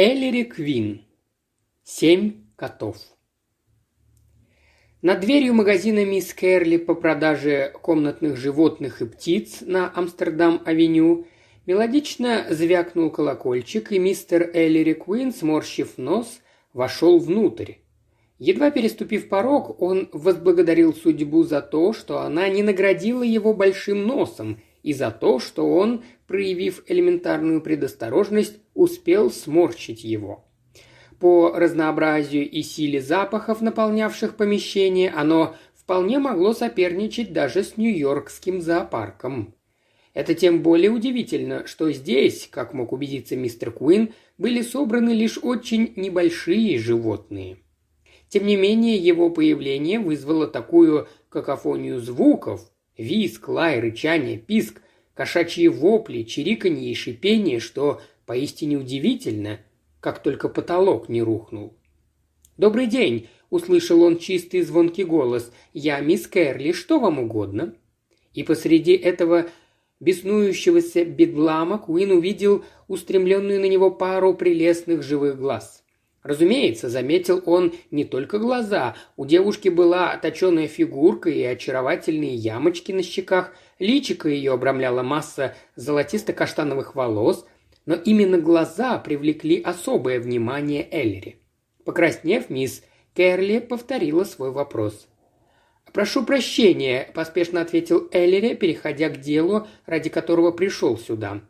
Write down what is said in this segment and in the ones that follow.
Эллири Квин. Семь котов. Над дверью магазина «Мисс Кэрли» по продаже комнатных животных и птиц на Амстердам-авеню мелодично звякнул колокольчик, и мистер Эллири Квин, сморщив нос, вошел внутрь. Едва переступив порог, он возблагодарил судьбу за то, что она не наградила его большим носом, и за то, что он, проявив элементарную предосторожность, успел сморщить его. По разнообразию и силе запахов, наполнявших помещение, оно вполне могло соперничать даже с Нью-Йоркским зоопарком. Это тем более удивительно, что здесь, как мог убедиться мистер Куин, были собраны лишь очень небольшие животные. Тем не менее, его появление вызвало такую какофонию звуков – визг, лай, рычание, писк, кошачьи вопли, чириканье и шипение, что поистине удивительно, как только потолок не рухнул. «Добрый день!» – услышал он чистый звонкий голос. «Я мисс Кэрли, что вам угодно?» И посреди этого беснующегося бедлама Куин увидел устремленную на него пару прелестных живых глаз. Разумеется, заметил он не только глаза. У девушки была точеная фигурка и очаровательные ямочки на щеках. Личико ее обрамляла масса золотисто-каштановых волос – но именно глаза привлекли особое внимание Эллери. Покраснев, мисс Кэрли повторила свой вопрос. «Прошу прощения», – поспешно ответил Эллери, переходя к делу, ради которого пришел сюда.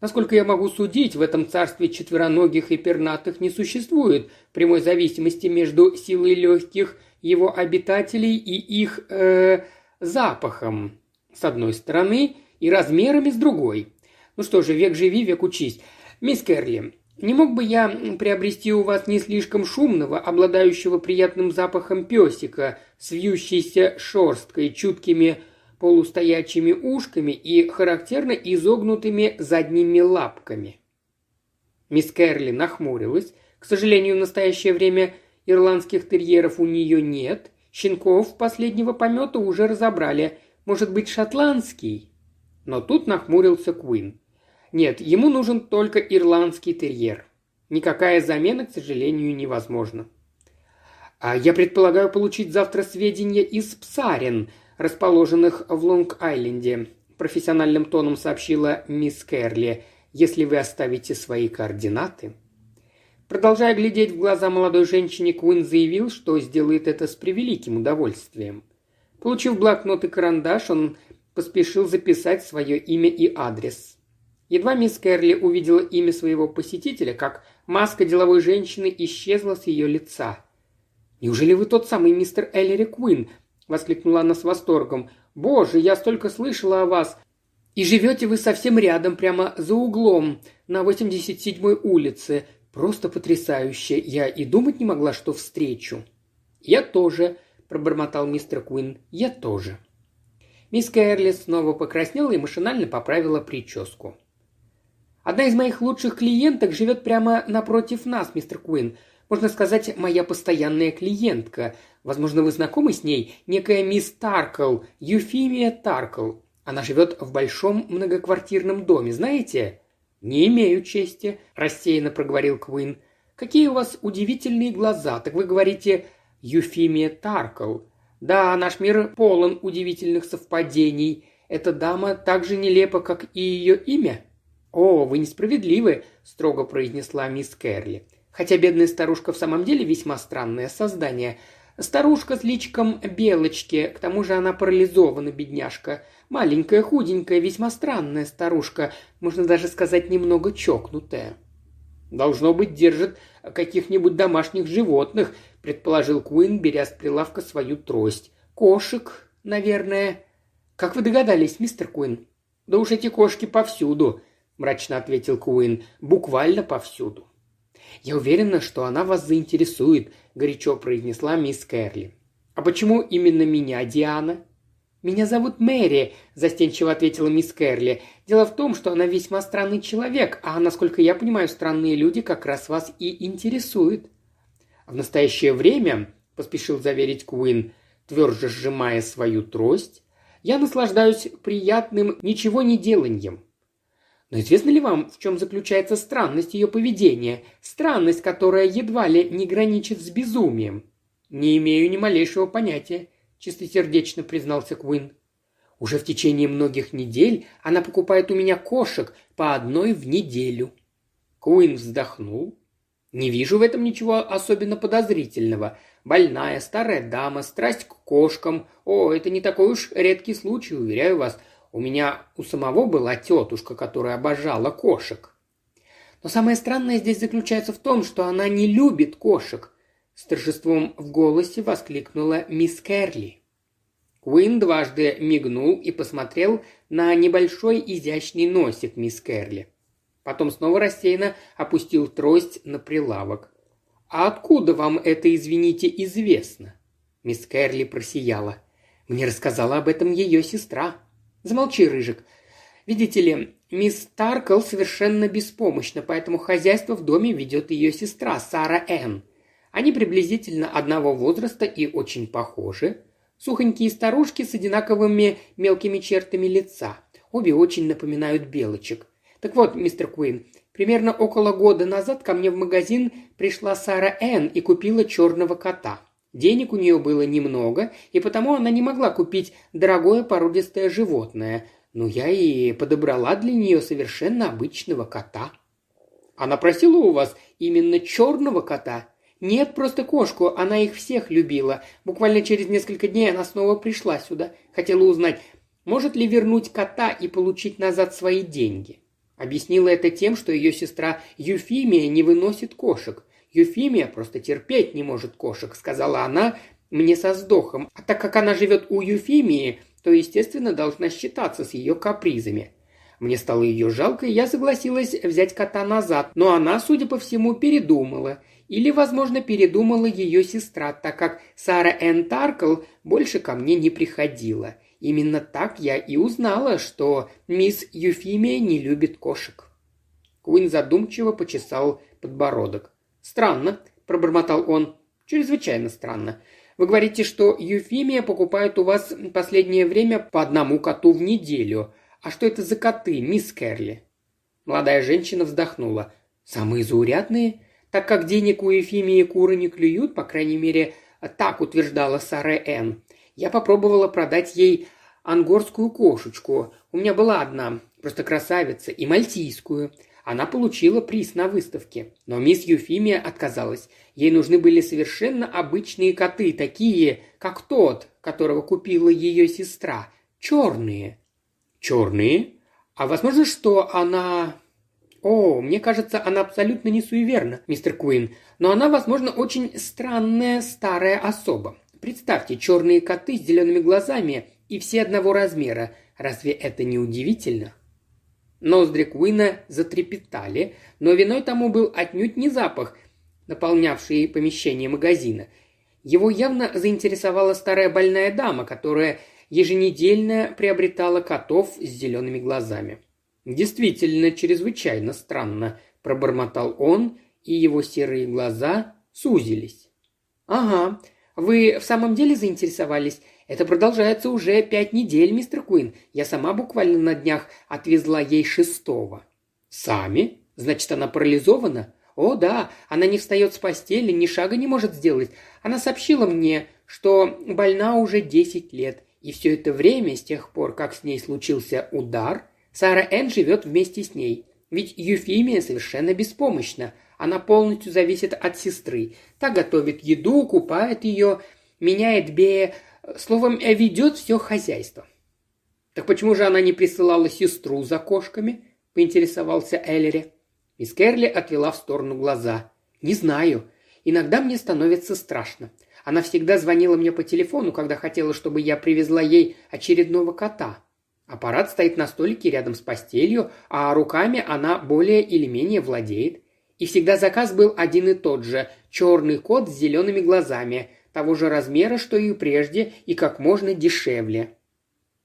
Насколько я могу судить, в этом царстве четвероногих и пернатых не существует прямой зависимости между силой легких его обитателей и их э, запахом с одной стороны и размерами с другой. Ну что же, век живи, век учись. Мисс Керли, не мог бы я приобрести у вас не слишком шумного, обладающего приятным запахом песика, с вьющейся шерсткой, чуткими полустоячими ушками и характерно изогнутыми задними лапками?» Мисс Керли нахмурилась. К сожалению, в настоящее время ирландских терьеров у нее нет. Щенков последнего помета уже разобрали. Может быть, шотландский? Но тут нахмурился Куин. Нет, ему нужен только ирландский терьер. Никакая замена, к сожалению, невозможна. А я предполагаю получить завтра сведения из Псарин, расположенных в Лонг-Айленде, профессиональным тоном сообщила мисс Керли, если вы оставите свои координаты. Продолжая глядеть в глаза молодой женщине, Куин заявил, что сделает это с превеликим удовольствием. Получив блокнот и карандаш, он поспешил записать свое имя и адрес. Едва мисс Кэрли увидела имя своего посетителя, как маска деловой женщины исчезла с ее лица. «Неужели вы тот самый мистер Эллери Куин?» – воскликнула она с восторгом. «Боже, я столько слышала о вас! И живете вы совсем рядом, прямо за углом, на 87-й улице. Просто потрясающе! Я и думать не могла, что встречу». «Я тоже», – пробормотал мистер Куин. «Я тоже». Мисс Кэрли снова покраснела и машинально поправила прическу. Одна из моих лучших клиенток живет прямо напротив нас, мистер Куин. Можно сказать, моя постоянная клиентка. Возможно, вы знакомы с ней? Некая мисс Таркл, Юфимия Таркл. Она живет в большом многоквартирном доме, знаете?» «Не имею чести», – рассеянно проговорил Куин. «Какие у вас удивительные глаза. Так вы говорите Юфимия Таркл. Да, наш мир полон удивительных совпадений. Эта дама так же нелепа, как и ее имя?» «О, вы несправедливы», – строго произнесла мисс Кэрли. Хотя бедная старушка в самом деле весьма странное создание. Старушка с личиком белочки, к тому же она парализована, бедняжка. Маленькая, худенькая, весьма странная старушка, можно даже сказать, немного чокнутая. «Должно быть, держит каких-нибудь домашних животных», – предположил Куин, беря с прилавка свою трость. «Кошек, наверное». «Как вы догадались, мистер Куин?» «Да уж эти кошки повсюду», – мрачно ответил Куин. «Буквально повсюду». «Я уверена, что она вас заинтересует», – горячо произнесла мисс Кэрли. «А почему именно меня, Диана?» «Меня зовут Мэри», – застенчиво ответила мисс Кэрли. «Дело в том, что она весьма странный человек, а, насколько я понимаю, странные люди как раз вас и интересуют». «В настоящее время», – поспешил заверить Куин, тверже сжимая свою трость, – «я наслаждаюсь приятным ничего не деланьем. Но известно ли вам, в чем заключается странность ее поведения? Странность, которая едва ли не граничит с безумием. Не имею ни малейшего понятия, чистосердечно признался Куин. Уже в течение многих недель она покупает у меня кошек по одной в неделю. Куин вздохнул. Не вижу в этом ничего особенно подозрительного. Больная, старая дама, страсть к кошкам. О, это не такой уж редкий случай, уверяю вас. У меня у самого была тетушка, которая обожала кошек. Но самое странное здесь заключается в том, что она не любит кошек. С торжеством в голосе воскликнула мисс Керли. Куин дважды мигнул и посмотрел на небольшой изящный носик мисс Керли. Потом снова рассеянно опустил трость на прилавок. «А откуда вам это, извините, известно?» Мисс Керли просияла. «Мне рассказала об этом ее сестра». «Замолчи, Рыжик. Видите ли, мисс Таркл совершенно беспомощна, поэтому хозяйство в доме ведет ее сестра, Сара Энн. Они приблизительно одного возраста и очень похожи. Сухонькие старушки с одинаковыми мелкими чертами лица. Обе очень напоминают белочек. Так вот, мистер Куин, примерно около года назад ко мне в магазин пришла Сара Энн и купила черного кота. Денег у нее было немного, и потому она не могла купить дорогое породистое животное, но я и подобрала для нее совершенно обычного кота. Она просила у вас именно черного кота? Нет, просто кошку, она их всех любила. Буквально через несколько дней она снова пришла сюда. Хотела узнать, может ли вернуть кота и получить назад свои деньги. Объяснила это тем, что ее сестра Юфимия не выносит кошек. Юфимия просто терпеть не может кошек, сказала она мне со вздохом. А так как она живет у Юфимии, то, естественно, должна считаться с ее капризами. Мне стало ее жалко, и я согласилась взять кота назад, но она, судя по всему, передумала – или, возможно, передумала ее сестра, так как Сара Энн Таркл больше ко мне не приходила. Именно так я и узнала, что мисс Юфимия не любит кошек. Куин задумчиво почесал подбородок. «Странно», – пробормотал он. «Чрезвычайно странно. Вы говорите, что Юфимия покупает у вас последнее время по одному коту в неделю. А что это за коты, мисс Керли?» Молодая женщина вздохнула. «Самые заурядные. Так как денег у Ефимии куры не клюют, по крайней мере, так утверждала Сара Н. Я попробовала продать ей ангорскую кошечку. У меня была одна, просто красавица, и мальтийскую. Она получила приз на выставке. Но мисс Юфимия отказалась. Ей нужны были совершенно обычные коты, такие, как тот, которого купила ее сестра. Черные. Черные? А возможно, что она «О, мне кажется, она абсолютно не суеверна, мистер Куин, но она, возможно, очень странная старая особа. Представьте, черные коты с зелеными глазами и все одного размера. Разве это не удивительно?» Ноздри Куина затрепетали, но виной тому был отнюдь не запах, наполнявший помещение магазина. Его явно заинтересовала старая больная дама, которая еженедельно приобретала котов с зелеными глазами. «Действительно, чрезвычайно странно», – пробормотал он, и его серые глаза сузились. «Ага, вы в самом деле заинтересовались? Это продолжается уже пять недель, мистер Куин. Я сама буквально на днях отвезла ей шестого». «Сами? Значит, она парализована?» «О, да, она не встает с постели, ни шага не может сделать. Она сообщила мне, что больна уже десять лет, и все это время, с тех пор, как с ней случился удар, Сара Энн живет вместе с ней. Ведь Юфимия совершенно беспомощна. Она полностью зависит от сестры. Та готовит еду, купает ее, меняет Бея, словом, ведет все хозяйство. «Так почему же она не присылала сестру за кошками?» – поинтересовался Эллери. Мисс Керли отвела в сторону глаза. «Не знаю. Иногда мне становится страшно. Она всегда звонила мне по телефону, когда хотела, чтобы я привезла ей очередного кота. Аппарат стоит на столике рядом с постелью, а руками она более или менее владеет. И всегда заказ был один и тот же – черный кот с зелеными глазами, того же размера, что и прежде, и как можно дешевле.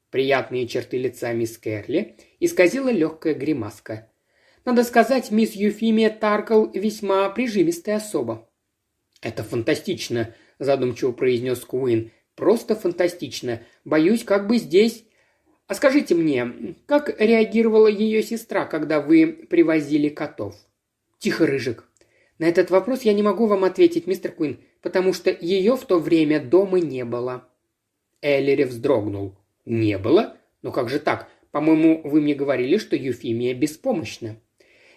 Приятные черты лица мисс Керли исказила легкая гримаска. Надо сказать, мисс Юфимия Таркл весьма прижимистая особа. «Это фантастично», – задумчиво произнес Куин. «Просто фантастично. Боюсь, как бы здесь А скажите мне, как реагировала ее сестра, когда вы привозили котов? Тихо, Рыжик. На этот вопрос я не могу вам ответить, мистер Куин, потому что ее в то время дома не было. Эллири вздрогнул. Не было? Но как же так? По-моему, вы мне говорили, что Юфимия беспомощна.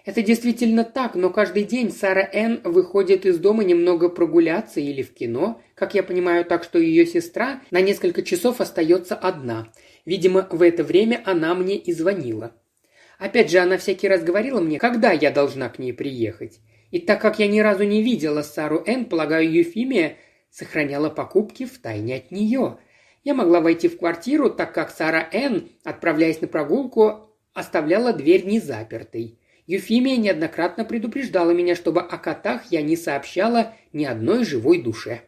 Это действительно так, но каждый день Сара Энн выходит из дома немного прогуляться или в кино, как я понимаю, так что ее сестра на несколько часов остается одна. Видимо, в это время она мне и звонила. Опять же, она всякий раз говорила мне, когда я должна к ней приехать. И так как я ни разу не видела Сару Энн, полагаю, Юфимия сохраняла покупки в тайне от нее. Я могла войти в квартиру, так как Сара Энн, отправляясь на прогулку, оставляла дверь незапертой. Юфимия неоднократно предупреждала меня, чтобы о котах я не сообщала ни одной живой душе.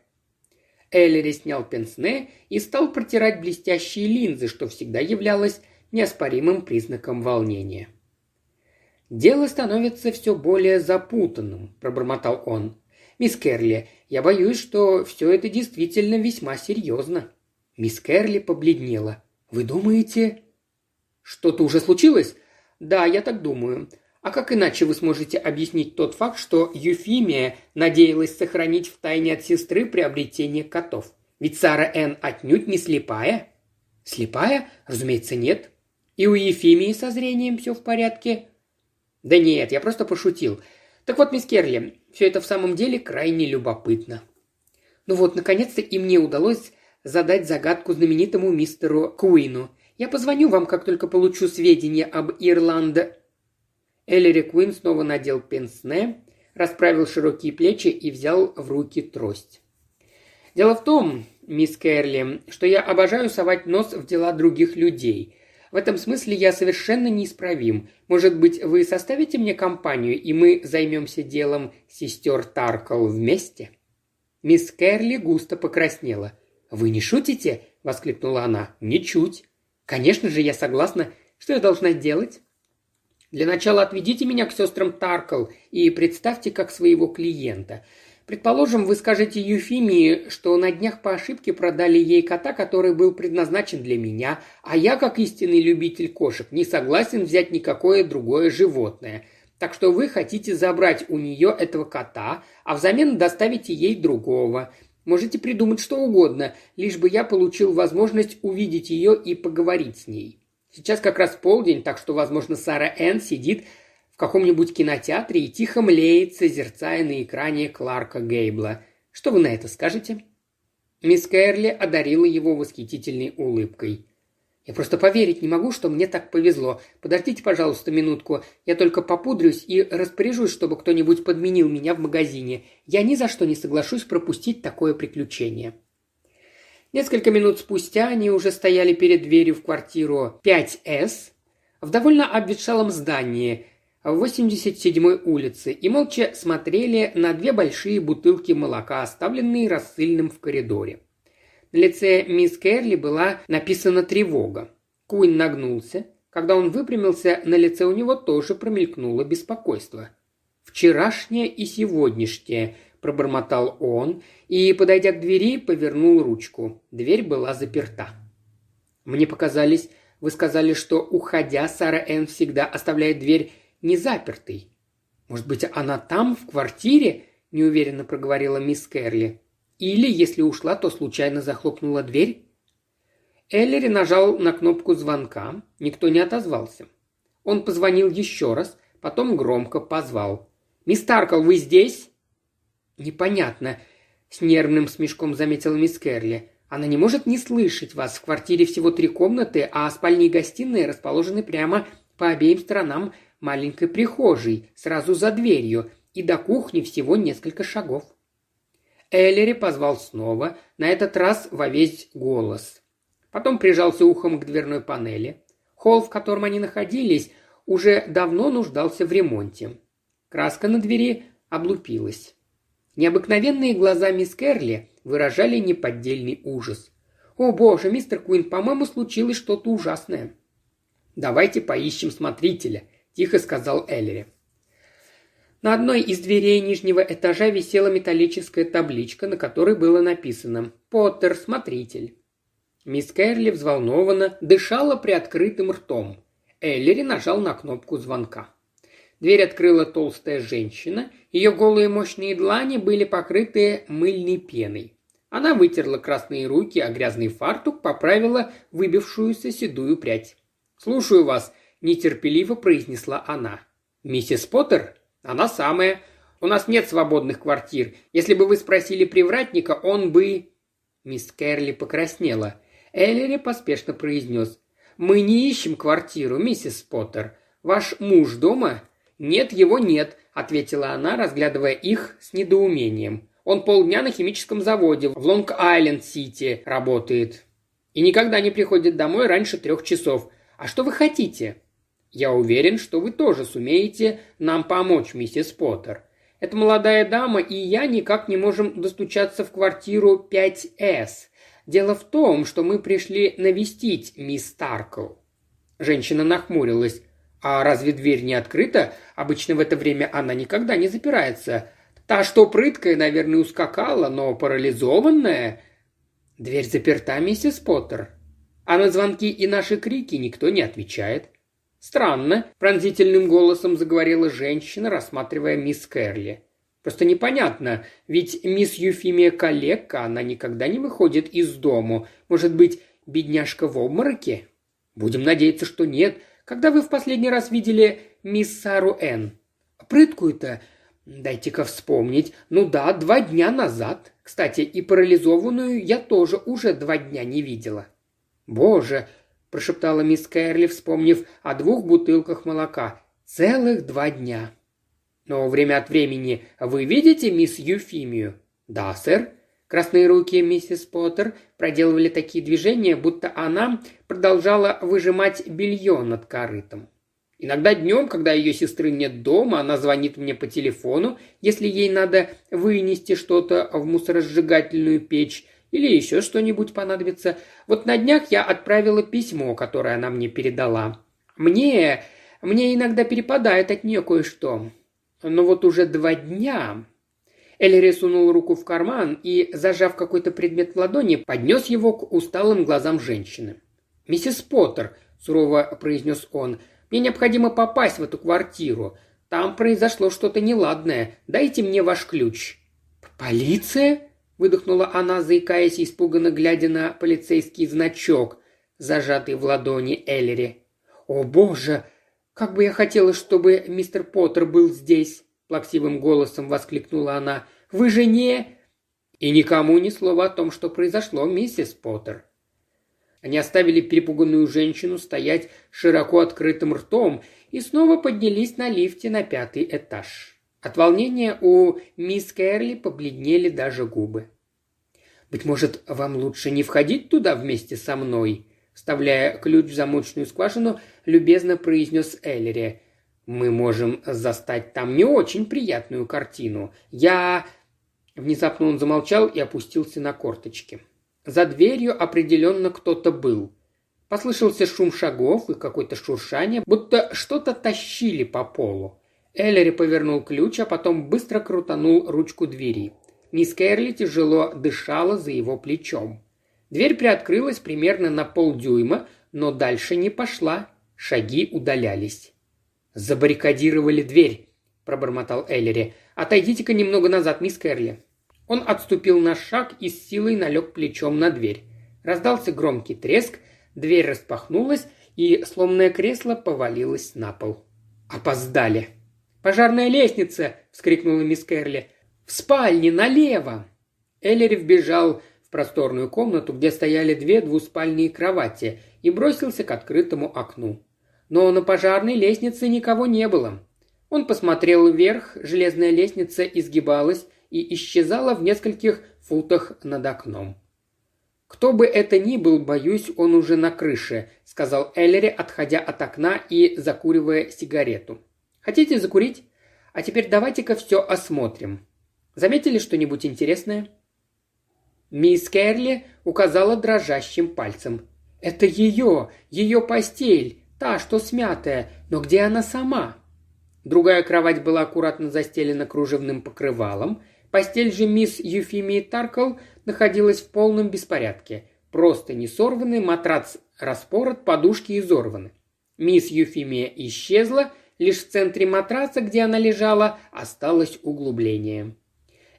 Эллири снял пенсне и стал протирать блестящие линзы, что всегда являлось неоспоримым признаком волнения. «Дело становится все более запутанным», – пробормотал он. «Мисс Керли, я боюсь, что все это действительно весьма серьезно». Мисс Керли побледнела. «Вы думаете...» «Что-то уже случилось?» «Да, я так думаю. А как иначе вы сможете объяснить тот факт, что Юфимия надеялась сохранить в тайне от сестры приобретение котов? Ведь Сара Энн отнюдь не слепая. Слепая? Разумеется, нет. И у Ефимии со зрением все в порядке? Да нет, я просто пошутил. Так вот, мисс Керли, все это в самом деле крайне любопытно. Ну вот, наконец-то и мне удалось задать загадку знаменитому мистеру Куину. Я позвоню вам, как только получу сведения об Ирланде Эллири Куин снова надел пенсне, расправил широкие плечи и взял в руки трость. «Дело в том, мисс Кэрли, что я обожаю совать нос в дела других людей. В этом смысле я совершенно неисправим. Может быть, вы составите мне компанию, и мы займемся делом сестер Таркл вместе?» Мисс Кэрли густо покраснела. «Вы не шутите?» – воскликнула она. «Ничуть. Конечно же, я согласна. Что я должна делать?» Для начала отведите меня к сестрам Таркл и представьте как своего клиента. Предположим, вы скажете Юфимии, что на днях по ошибке продали ей кота, который был предназначен для меня, а я, как истинный любитель кошек, не согласен взять никакое другое животное. Так что вы хотите забрать у нее этого кота, а взамен доставите ей другого. Можете придумать что угодно, лишь бы я получил возможность увидеть ее и поговорить с ней. Сейчас как раз полдень, так что, возможно, Сара Энн сидит в каком-нибудь кинотеатре и тихо млеет, созерцая на экране Кларка Гейбла. Что вы на это скажете?» Мисс Кэрли одарила его восхитительной улыбкой. «Я просто поверить не могу, что мне так повезло. Подождите, пожалуйста, минутку. Я только попудрюсь и распоряжусь, чтобы кто-нибудь подменил меня в магазине. Я ни за что не соглашусь пропустить такое приключение». Несколько минут спустя они уже стояли перед дверью в квартиру 5С в довольно обветшалом здании в 87-й улице и молча смотрели на две большие бутылки молока, оставленные рассыльным в коридоре. На лице мисс Керли была написана тревога. Куин нагнулся. Когда он выпрямился, на лице у него тоже промелькнуло беспокойство. «Вчерашнее и сегодняшнее», – пробормотал он и, подойдя к двери, повернул ручку. Дверь была заперта. «Мне показались, вы сказали, что, уходя, Сара Энн всегда оставляет дверь незапертой. Может быть, она там, в квартире?» – неуверенно проговорила мисс Кэрли. «Или, если ушла, то случайно захлопнула дверь?» Эллери нажал на кнопку звонка. Никто не отозвался. Он позвонил еще раз, потом громко позвал. «Мисс Таркл, вы здесь?» «Непонятно», – с нервным смешком заметила мисс Керли. «Она не может не слышать вас. В квартире всего три комнаты, а спальни и гостиные расположены прямо по обеим сторонам маленькой прихожей, сразу за дверью, и до кухни всего несколько шагов». Эллери позвал снова, на этот раз во весь голос. Потом прижался ухом к дверной панели. Холл, в котором они находились, уже давно нуждался в ремонте. Краска на двери облупилась. Необыкновенные глаза мисс Керли выражали неподдельный ужас. «О боже, мистер Куин, по-моему, случилось что-то ужасное». «Давайте поищем смотрителя», – тихо сказал Эллери. На одной из дверей нижнего этажа висела металлическая табличка, на которой было написано «Поттер, смотритель». Мисс Кэрли взволнованно дышала приоткрытым ртом. Эллери нажал на кнопку звонка. Дверь открыла толстая женщина, ее голые мощные длани были покрыты мыльной пеной. Она вытерла красные руки, а грязный фартук поправила выбившуюся седую прядь. «Слушаю вас», – нетерпеливо произнесла она. «Миссис Поттер? Она самая. У нас нет свободных квартир. Если бы вы спросили привратника, он бы...» Мисс Кэрли покраснела. Эллери поспешно произнес. «Мы не ищем квартиру, миссис Поттер. Ваш муж дома?» «Нет, его нет», – ответила она, разглядывая их с недоумением. «Он полдня на химическом заводе в Лонг-Айленд-Сити работает. И никогда не приходит домой раньше трех часов. А что вы хотите?» «Я уверен, что вы тоже сумеете нам помочь, миссис Поттер. Эта молодая дама и я никак не можем достучаться в квартиру 5С. Дело в том, что мы пришли навестить мисс Таркл». Женщина нахмурилась. «А разве дверь не открыта? Обычно в это время она никогда не запирается. Та, что прыткая, наверное, ускакала, но парализованная...» «Дверь заперта, миссис Поттер. А на звонки и наши крики никто не отвечает». «Странно», – пронзительным голосом заговорила женщина, рассматривая мисс Кэрли. «Просто непонятно, ведь мисс Юфимия коллега, она никогда не выходит из дому. Может быть, бедняжка в обмороке?» «Будем надеяться, что нет. Когда вы в последний раз видели мисс Сару Н? Прыткую-то? Дайте-ка вспомнить. Ну да, два дня назад. Кстати, и парализованную я тоже уже два дня не видела. Боже, прошептала мисс Кэрли, вспомнив о двух бутылках молока. Целых два дня. Но время от времени вы видите мисс Юфимию? Да, сэр. Красные руки миссис Поттер проделывали такие движения, будто она продолжала выжимать белье над корытом. Иногда днем, когда ее сестры нет дома, она звонит мне по телефону, если ей надо вынести что-то в мусоросжигательную печь или еще что-нибудь понадобится. Вот на днях я отправила письмо, которое она мне передала. Мне... мне иногда перепадает от нее кое-что. Но вот уже два дня Эллири сунул руку в карман и, зажав какой-то предмет в ладони, поднес его к усталым глазам женщины. «Миссис Поттер», – сурово произнес он, – «мне необходимо попасть в эту квартиру. Там произошло что-то неладное. Дайте мне ваш ключ». «Полиция?» – выдохнула она, заикаясь, испуганно глядя на полицейский значок, зажатый в ладони Эллири. «О, боже! Как бы я хотела, чтобы мистер Поттер был здесь!» – плаксивым голосом воскликнула она. «Вы же не...» «И никому ни слова о том, что произошло, миссис Поттер». Они оставили перепуганную женщину стоять широко открытым ртом и снова поднялись на лифте на пятый этаж. От волнения у мисс Кэрли побледнели даже губы. «Быть может, вам лучше не входить туда вместе со мной?» Вставляя ключ в замочную скважину, любезно произнес Эллери. Мы можем застать там не очень приятную картину. Я...» Внезапно он замолчал и опустился на корточки. За дверью определенно кто-то был. Послышался шум шагов и какое-то шуршание, будто что-то тащили по полу. Эллери повернул ключ, а потом быстро крутанул ручку двери. Мисс Кэрли тяжело дышала за его плечом. Дверь приоткрылась примерно на полдюйма, но дальше не пошла. Шаги удалялись. «Забаррикадировали дверь», – пробормотал Эллери. «Отойдите-ка немного назад, мисс Кэрли». Он отступил на шаг и с силой налег плечом на дверь. Раздался громкий треск, дверь распахнулась, и сломанное кресло повалилось на пол. «Опоздали!» «Пожарная лестница!» – вскрикнула мисс Кэрли. «В спальне, налево!» Эллери вбежал в просторную комнату, где стояли две двуспальные кровати, и бросился к открытому окну но на пожарной лестнице никого не было. Он посмотрел вверх, железная лестница изгибалась и исчезала в нескольких футах над окном. «Кто бы это ни был, боюсь, он уже на крыше», — сказал Эллери, отходя от окна и закуривая сигарету. «Хотите закурить? А теперь давайте-ка все осмотрим. Заметили что-нибудь интересное?» Мисс Керли указала дрожащим пальцем. «Это ее! Ее постель! Та, что смятая, но где она сама? Другая кровать была аккуратно застелена кружевным покрывалом. Постель же мисс Юфимии Таркл находилась в полном беспорядке. просто не сорваны, матрац распорот, подушки изорваны. Мисс Юфимия исчезла, лишь в центре матраца, где она лежала, осталось углубление.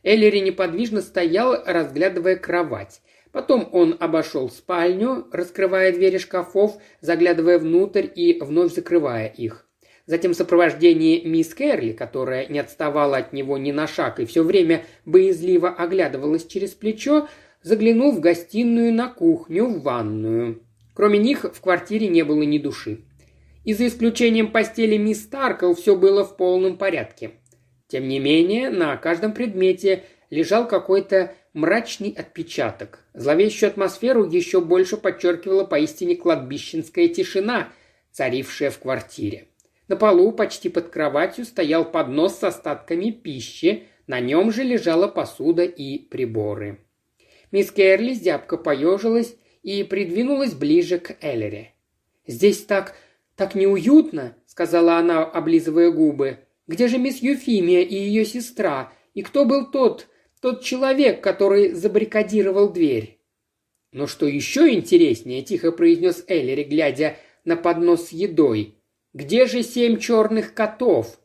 Эллери неподвижно стоял, разглядывая кровать. Потом он обошел спальню, раскрывая двери шкафов, заглядывая внутрь и вновь закрывая их. Затем в сопровождении мисс Кэрли, которая не отставала от него ни на шаг и все время боязливо оглядывалась через плечо, заглянул в гостиную, на кухню, в ванную. Кроме них в квартире не было ни души. И за исключением постели мисс Таркл все было в полном порядке. Тем не менее, на каждом предмете лежал какой-то мрачный отпечаток. Зловещую атмосферу еще больше подчеркивала поистине кладбищенская тишина, царившая в квартире. На полу, почти под кроватью, стоял поднос с остатками пищи, на нем же лежала посуда и приборы. Мисс Керли зябко поежилась и придвинулась ближе к Эллере. «Здесь так... так неуютно», — сказала она, облизывая губы. «Где же мисс Юфимия и ее сестра? И кто был тот, тот человек, который забаррикадировал дверь?» «Но что еще интереснее», — тихо произнес Эллери, глядя на поднос с едой. Где же семь черных котов?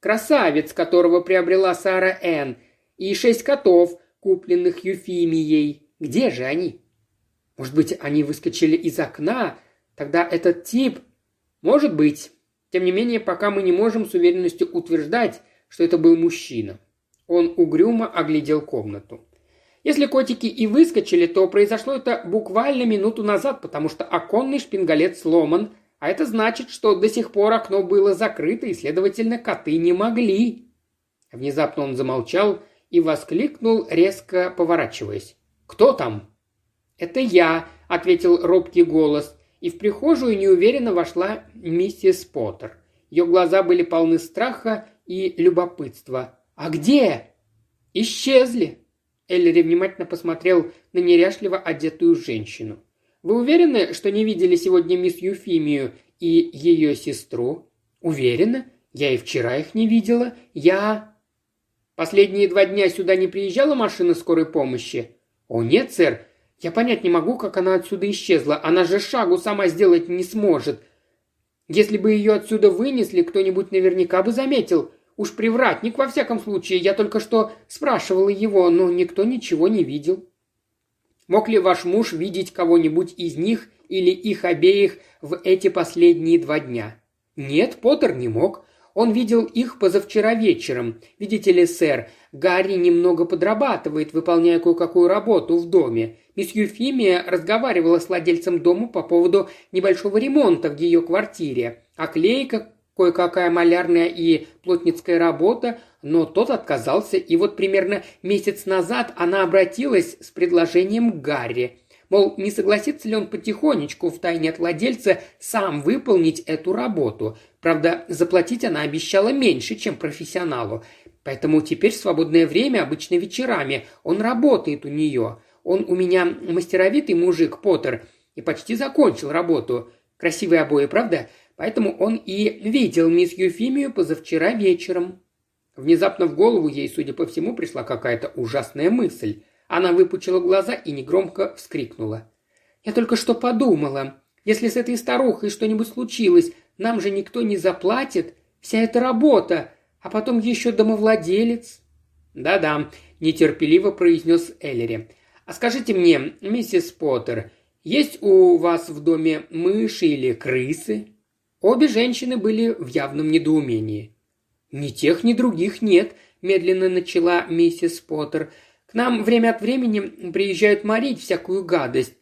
Красавец, которого приобрела Сара Энн, и шесть котов, купленных Юфимией. Где же они? Может быть, они выскочили из окна? Тогда этот тип... Может быть. Тем не менее, пока мы не можем с уверенностью утверждать, что это был мужчина. Он угрюмо оглядел комнату. Если котики и выскочили, то произошло это буквально минуту назад, потому что оконный шпингалет сломан, а это значит, что до сих пор окно было закрыто, и, следовательно, коты не могли. Внезапно он замолчал и воскликнул, резко поворачиваясь. «Кто там?» «Это я», — ответил робкий голос, и в прихожую неуверенно вошла миссис Поттер. Ее глаза были полны страха и любопытства. «А где?» «Исчезли!» Эллири внимательно посмотрел на неряшливо одетую женщину. Вы уверены, что не видели сегодня мисс Юфимию и ее сестру?» «Уверена. Я и вчера их не видела. Я...» «Последние два дня сюда не приезжала машина скорой помощи?» «О, нет, сэр. Я понять не могу, как она отсюда исчезла. Она же шагу сама сделать не сможет. Если бы ее отсюда вынесли, кто-нибудь наверняка бы заметил. Уж привратник, во всяком случае. Я только что спрашивала его, но никто ничего не видел». Мог ли ваш муж видеть кого-нибудь из них или их обеих в эти последние два дня? Нет, Поттер не мог. Он видел их позавчера вечером. Видите ли, сэр, Гарри немного подрабатывает, выполняя кое-какую работу в доме. Мисс Юфимия разговаривала с владельцем дома по поводу небольшого ремонта в ее квартире. А клейка, кое-какая малярная и плотницкая работа, но тот отказался, и вот примерно месяц назад она обратилась с предложением Гарри. Мол, не согласится ли он потихонечку, в тайне от владельца, сам выполнить эту работу. Правда, заплатить она обещала меньше, чем профессионалу. Поэтому теперь в свободное время, обычно вечерами, он работает у нее. Он у меня мастеровитый мужик, Поттер, и почти закончил работу. Красивые обои, правда? Поэтому он и видел мисс Юфимию позавчера вечером. Внезапно в голову ей, судя по всему, пришла какая-то ужасная мысль. Она выпучила глаза и негромко вскрикнула. «Я только что подумала. Если с этой старухой что-нибудь случилось, нам же никто не заплатит. Вся эта работа, а потом еще домовладелец». «Да-да», – нетерпеливо произнес Эллери. «А скажите мне, миссис Поттер, есть у вас в доме мыши или крысы?» Обе женщины были в явном недоумении. «Ни тех, ни других нет», – медленно начала миссис Поттер. «К нам время от времени приезжают морить всякую гадость».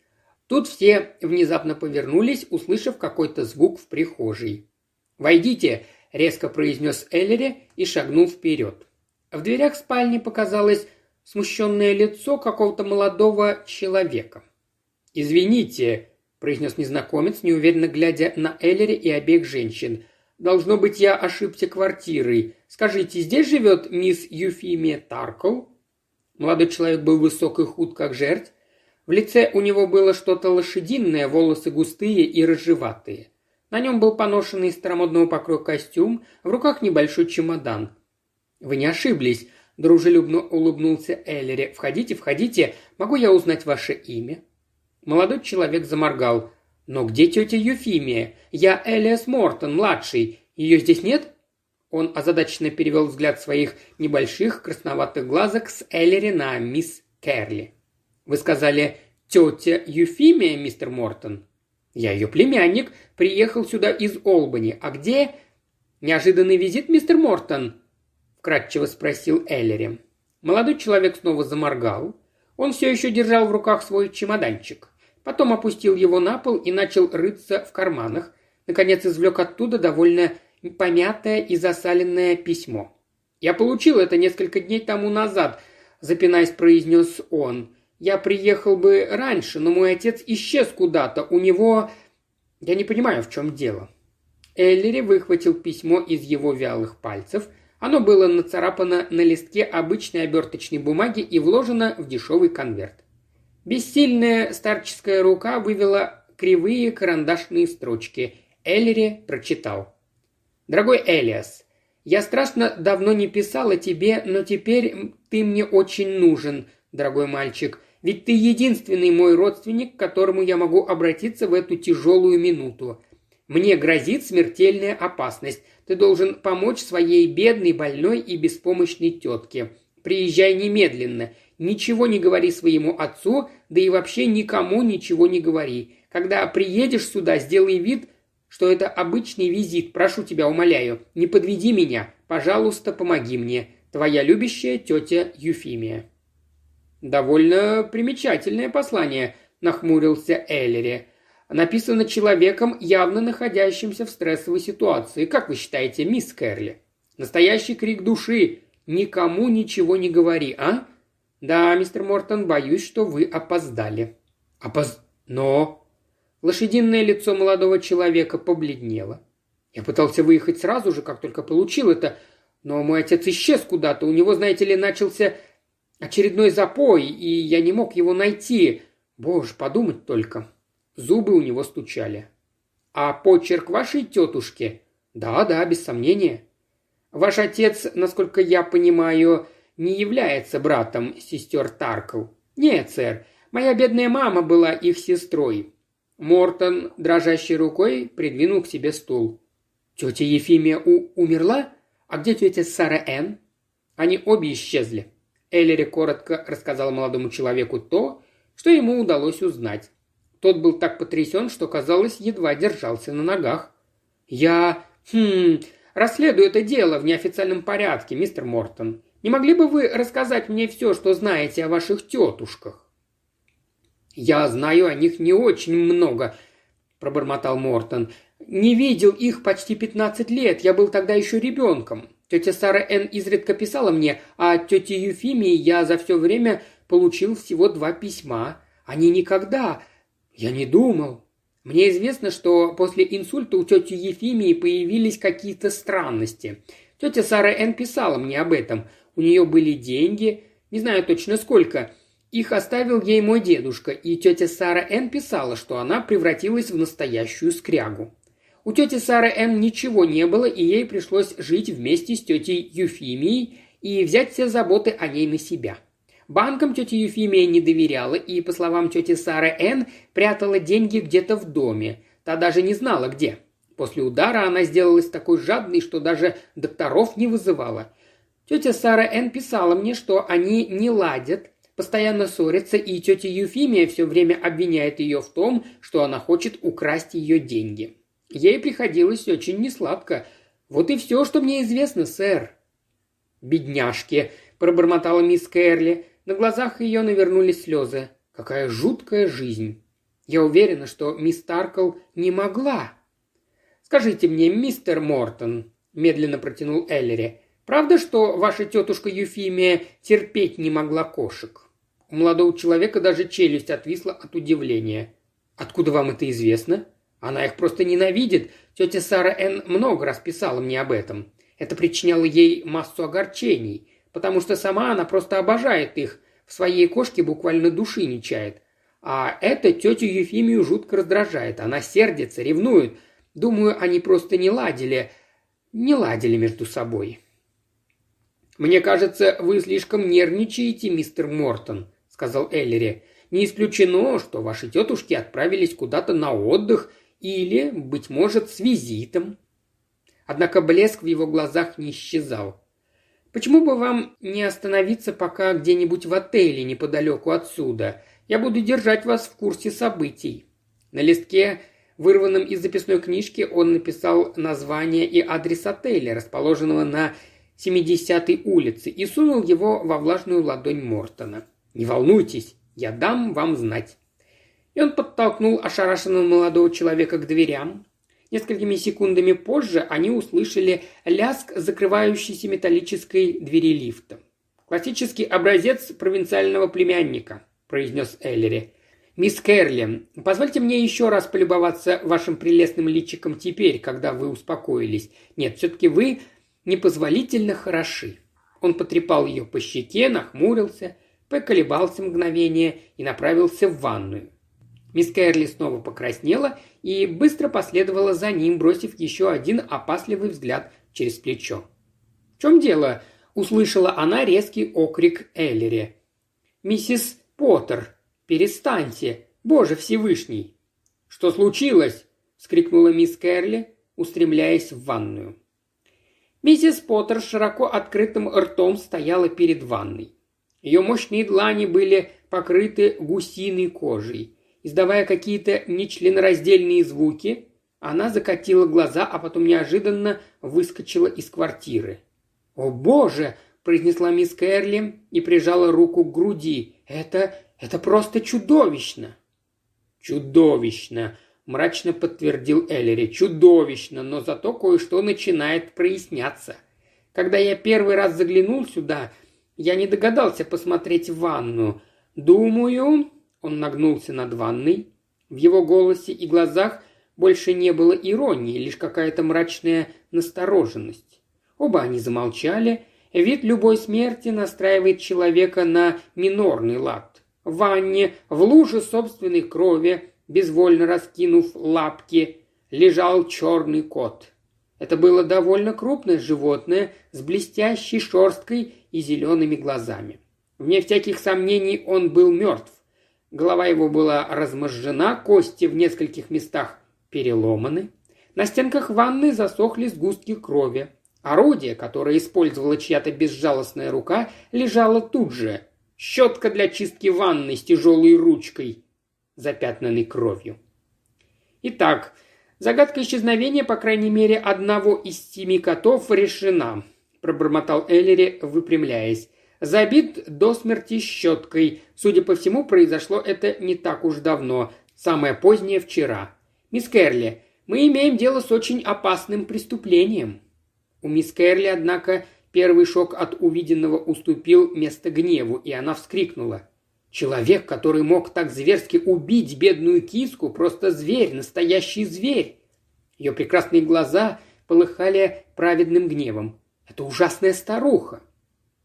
Тут все внезапно повернулись, услышав какой-то звук в прихожей. «Войдите», – резко произнес Эллери и шагнул вперед. В дверях спальни показалось смущенное лицо какого-то молодого человека. «Извините», произнес незнакомец, неуверенно глядя на Эллери и обеих женщин. «Должно быть, я ошибся квартирой. Скажите, здесь живет мисс Юфимия Таркл?» Молодой человек был высок и худ, как жерть. В лице у него было что-то лошадиное, волосы густые и рыжеватые. На нем был поношенный старомодного покроя костюм, в руках небольшой чемодан. «Вы не ошиблись», – дружелюбно улыбнулся Эллери. «Входите, входите. Могу я узнать ваше имя?» Молодой человек заморгал. «Но где тетя Юфимия? Я Элиас Мортон, младший. Ее здесь нет?» Он озадаченно перевел взгляд своих небольших красноватых глазок с Эллери на мисс Керли. «Вы сказали, тетя Юфимия, мистер Мортон?» «Я ее племянник, приехал сюда из Олбани. А где...» «Неожиданный визит, мистер Мортон?» – вкратчиво спросил Эллери. Молодой человек снова заморгал. Он все еще держал в руках свой чемоданчик. Потом опустил его на пол и начал рыться в карманах. Наконец извлек оттуда довольно помятое и засаленное письмо. «Я получил это несколько дней тому назад», – запинаясь, произнес он. «Я приехал бы раньше, но мой отец исчез куда-то. У него... Я не понимаю, в чем дело». Эллери выхватил письмо из его вялых пальцев. Оно было нацарапано на листке обычной оберточной бумаги и вложено в дешевый конверт. Бессильная старческая рука вывела кривые карандашные строчки. Эллери прочитал. «Дорогой Элиас, я страшно давно не писал о тебе, но теперь ты мне очень нужен, дорогой мальчик, ведь ты единственный мой родственник, к которому я могу обратиться в эту тяжелую минуту. Мне грозит смертельная опасность. Ты должен помочь своей бедной, больной и беспомощной тетке. Приезжай немедленно. Ничего не говори своему отцу, да и вообще никому ничего не говори. Когда приедешь сюда, сделай вид, что это обычный визит. Прошу тебя, умоляю, не подведи меня. Пожалуйста, помоги мне. Твоя любящая тетя Юфимия». «Довольно примечательное послание», – нахмурился Эллери. «Написано человеком, явно находящимся в стрессовой ситуации. Как вы считаете, мисс Кэрли? Настоящий крик души. Никому ничего не говори, а?» «Да, мистер Мортон, боюсь, что вы опоздали». «Опоз... Но...» Лошадиное лицо молодого человека побледнело. Я пытался выехать сразу же, как только получил это, но мой отец исчез куда-то. У него, знаете ли, начался очередной запой, и я не мог его найти. Боже, подумать только. Зубы у него стучали. А почерк вашей тетушки? Да, да, без сомнения. Ваш отец, насколько я понимаю, не является братом сестер Таркл. Нет, сэр. Моя бедная мама была их сестрой. Мортон, дрожащей рукой, придвинул к себе стул. «Тетя Ефимия у... умерла? А где тетя Сара Энн?» Они обе исчезли. Эллери коротко рассказал молодому человеку то, что ему удалось узнать. Тот был так потрясен, что, казалось, едва держался на ногах. «Я... хм... расследую это дело в неофициальном порядке, мистер Мортон. Не могли бы вы рассказать мне все, что знаете о ваших тетушках?» «Я знаю о них не очень много», – пробормотал Мортон. «Не видел их почти пятнадцать лет, я был тогда еще ребенком. Тетя Сара Н. изредка писала мне, а тете Юфимии я за все время получил всего два письма. Они никогда... Я не думал. Мне известно, что после инсульта у тети Ефимии появились какие-то странности. Тетя Сара Н. писала мне об этом. У нее были деньги, не знаю точно сколько – их оставил ей мой дедушка, и тетя Сара Н. писала, что она превратилась в настоящую скрягу. У тети Сары Н. ничего не было, и ей пришлось жить вместе с тетей Юфимией и взять все заботы о ней на себя. Банкам тетя Юфимия не доверяла и, по словам тети Сары Н., прятала деньги где-то в доме. Та даже не знала, где. После удара она сделалась такой жадной, что даже докторов не вызывала. Тетя Сара Н. писала мне, что они не ладят, постоянно ссорятся, и тетя Юфимия все время обвиняет ее в том, что она хочет украсть ее деньги. Ей приходилось очень несладко. Вот и все, что мне известно, сэр». «Бедняжки», – пробормотала мисс Кэрли. На глазах ее навернулись слезы. «Какая жуткая жизнь!» Я уверена, что мисс Таркл не могла. «Скажите мне, мистер Мортон», – медленно протянул Эллери, – «правда, что ваша тетушка Юфимия терпеть не могла кошек?» У молодого человека даже челюсть отвисла от удивления. «Откуда вам это известно?» «Она их просто ненавидит. Тетя Сара Н. много раз писала мне об этом. Это причиняло ей массу огорчений, потому что сама она просто обожает их, в своей кошке буквально души не чает. А это тетю Ефимию жутко раздражает. Она сердится, ревнует. Думаю, они просто не ладили, не ладили между собой. «Мне кажется, вы слишком нервничаете, мистер Мортон», сказал Эллери. Не исключено, что ваши тетушки отправились куда-то на отдых или, быть может, с визитом. Однако блеск в его глазах не исчезал. «Почему бы вам не остановиться пока где-нибудь в отеле неподалеку отсюда? Я буду держать вас в курсе событий». На листке, вырванном из записной книжки, он написал название и адрес отеля, расположенного на 70-й улице, и сунул его во влажную ладонь Мортона. «Не волнуйтесь, я дам вам знать». И он подтолкнул ошарашенного молодого человека к дверям. Несколькими секундами позже они услышали ляск закрывающейся металлической двери лифта. «Классический образец провинциального племянника», – произнес Эллери. «Мисс Кэрли, позвольте мне еще раз полюбоваться вашим прелестным личиком теперь, когда вы успокоились. Нет, все-таки вы непозволительно хороши». Он потрепал ее по щеке, нахмурился, поколебался мгновение и направился в ванную. Мисс Кэрли снова покраснела и быстро последовала за ним, бросив еще один опасливый взгляд через плечо. «В чем дело?» – услышала она резкий окрик Эллери. «Миссис Поттер, перестаньте! Боже Всевышний!» «Что случилось?» – скрикнула мисс Кэрли, устремляясь в ванную. Миссис Поттер широко открытым ртом стояла перед ванной. Ее мощные длани были покрыты гусиной кожей. Издавая какие-то нечленораздельные звуки, она закатила глаза, а потом неожиданно выскочила из квартиры. «О боже!» – произнесла мисс Кэрли и прижала руку к груди. «Это... это просто чудовищно!» «Чудовищно!» – мрачно подтвердил Эллери. «Чудовищно, но зато кое-что начинает проясняться. Когда я первый раз заглянул сюда, я не догадался посмотреть в ванну. Думаю...» Он нагнулся над ванной. В его голосе и глазах больше не было иронии, лишь какая-то мрачная настороженность. Оба они замолчали. Вид любой смерти настраивает человека на минорный лад. В ванне, в луже собственной крови, безвольно раскинув лапки, лежал черный кот. Это было довольно крупное животное с блестящей шерсткой и зелеными глазами. Вне всяких сомнений он был мертв. Голова его была разможжена, кости в нескольких местах переломаны. На стенках ванны засохли сгустки крови. Орудие, которое использовала чья-то безжалостная рука, лежало тут же. Щетка для чистки ванны с тяжелой ручкой, запятнанной кровью. Итак, загадка исчезновения, по крайней мере, одного из семи котов решена, пробормотал Эллери, выпрямляясь. Забит до смерти щеткой. Судя по всему, произошло это не так уж давно, самое позднее вчера. Мисс Керли, мы имеем дело с очень опасным преступлением. У мисс Керли, однако, первый шок от увиденного уступил место гневу, и она вскрикнула. Человек, который мог так зверски убить бедную киску, просто зверь, настоящий зверь. Ее прекрасные глаза полыхали праведным гневом. Это ужасная старуха.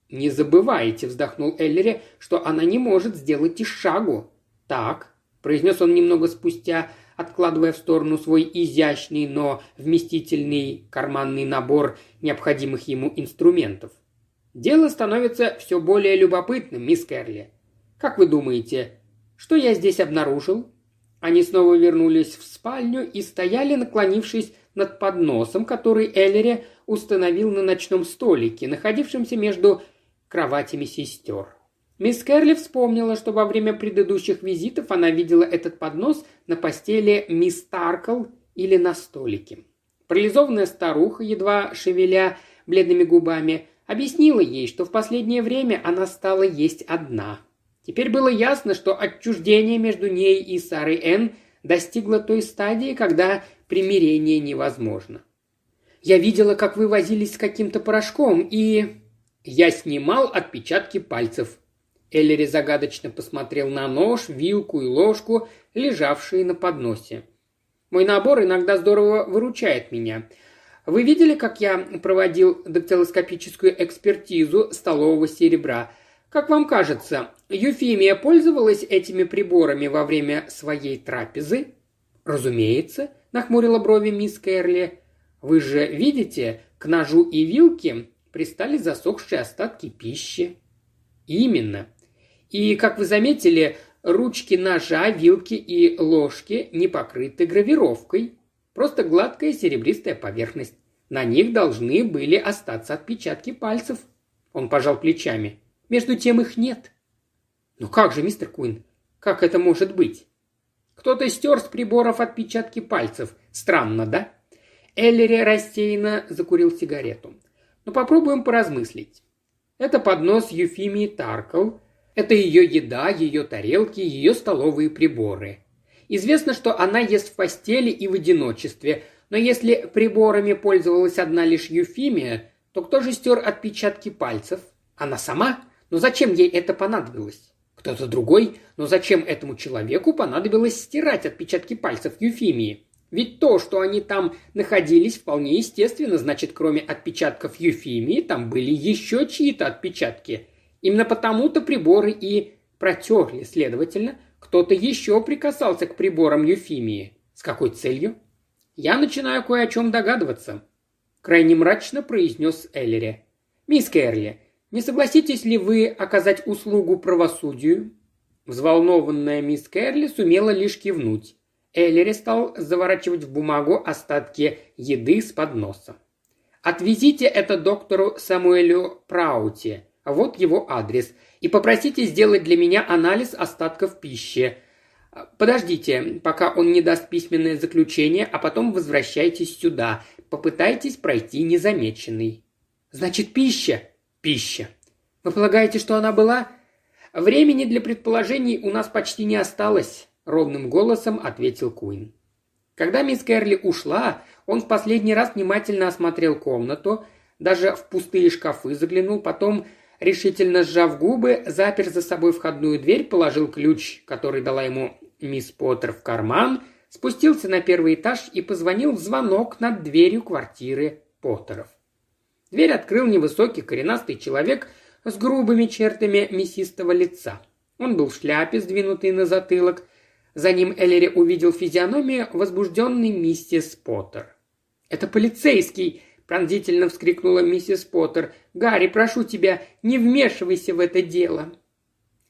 «Не забывайте», – вздохнул Эллери, – «что она не может сделать и шагу». «Так», – произнес он немного спустя, откладывая в сторону свой изящный, но вместительный карманный набор необходимых ему инструментов. «Дело становится все более любопытным, мисс Керли. Как вы думаете, что я здесь обнаружил?» Они снова вернулись в спальню и стояли, наклонившись над подносом, который Эллери установил на ночном столике, находившемся между кроватями сестер. Мисс Керли вспомнила, что во время предыдущих визитов она видела этот поднос на постели мисс Таркл или на столике. Парализованная старуха, едва шевеля бледными губами, объяснила ей, что в последнее время она стала есть одна. Теперь было ясно, что отчуждение между ней и Сарой Энн достигло той стадии, когда примирение невозможно. «Я видела, как вы возились с каким-то порошком, и...» Я снимал отпечатки пальцев. Эллери загадочно посмотрел на нож, вилку и ложку, лежавшие на подносе. Мой набор иногда здорово выручает меня. Вы видели, как я проводил дактилоскопическую экспертизу столового серебра? Как вам кажется, Юфимия пользовалась этими приборами во время своей трапезы? Разумеется, нахмурила брови мисс Кэрли. Вы же видите, к ножу и вилке пристали засохшие остатки пищи. Именно. И, как вы заметили, ручки ножа, вилки и ложки не покрыты гравировкой. Просто гладкая серебристая поверхность. На них должны были остаться отпечатки пальцев. Он пожал плечами. Между тем их нет. Ну как же, мистер Куин, как это может быть? Кто-то стер с приборов отпечатки пальцев. Странно, да? Эллери рассеянно закурил сигарету. Но попробуем поразмыслить. Это поднос Юфимии Таркл. Это ее еда, ее тарелки, ее столовые приборы. Известно, что она ест в постели и в одиночестве, но если приборами пользовалась одна лишь Юфимия, то кто же стер отпечатки пальцев? Она сама? Но зачем ей это понадобилось? Кто-то другой? Но зачем этому человеку понадобилось стирать отпечатки пальцев Юфимии? Ведь то, что они там находились, вполне естественно, значит, кроме отпечатков Юфимии, там были еще чьи-то отпечатки. Именно потому-то приборы и протерли, следовательно, кто-то еще прикасался к приборам Юфимии. С какой целью? Я начинаю кое о чем догадываться. Крайне мрачно произнес Эллери. «Мисс Керли, не согласитесь ли вы оказать услугу правосудию?» Взволнованная мисс Керли сумела лишь кивнуть. Эллери стал заворачивать в бумагу остатки еды с подноса. «Отвезите это доктору Самуэлю Праути. Вот его адрес и попросите сделать для меня анализ остатков пищи. Подождите, пока он не даст письменное заключение, а потом возвращайтесь сюда. Попытайтесь пройти незамеченный». «Значит, пища?» «Пища». «Вы полагаете, что она была?» «Времени для предположений у нас почти не осталось», — ровным голосом ответил Куин. Когда мисс Кэрли ушла, он в последний раз внимательно осмотрел комнату, даже в пустые шкафы заглянул, потом решительно сжав губы, запер за собой входную дверь, положил ключ, который дала ему мисс Поттер в карман, спустился на первый этаж и позвонил в звонок над дверью квартиры Поттеров. Дверь открыл невысокий коренастый человек с грубыми чертами мясистого лица. Он был в шляпе, сдвинутой на затылок. За ним Эллери увидел физиономию возбужденной миссис Поттер. «Это полицейский!» пронзительно вскрикнула миссис Поттер. «Гарри, прошу тебя, не вмешивайся в это дело!»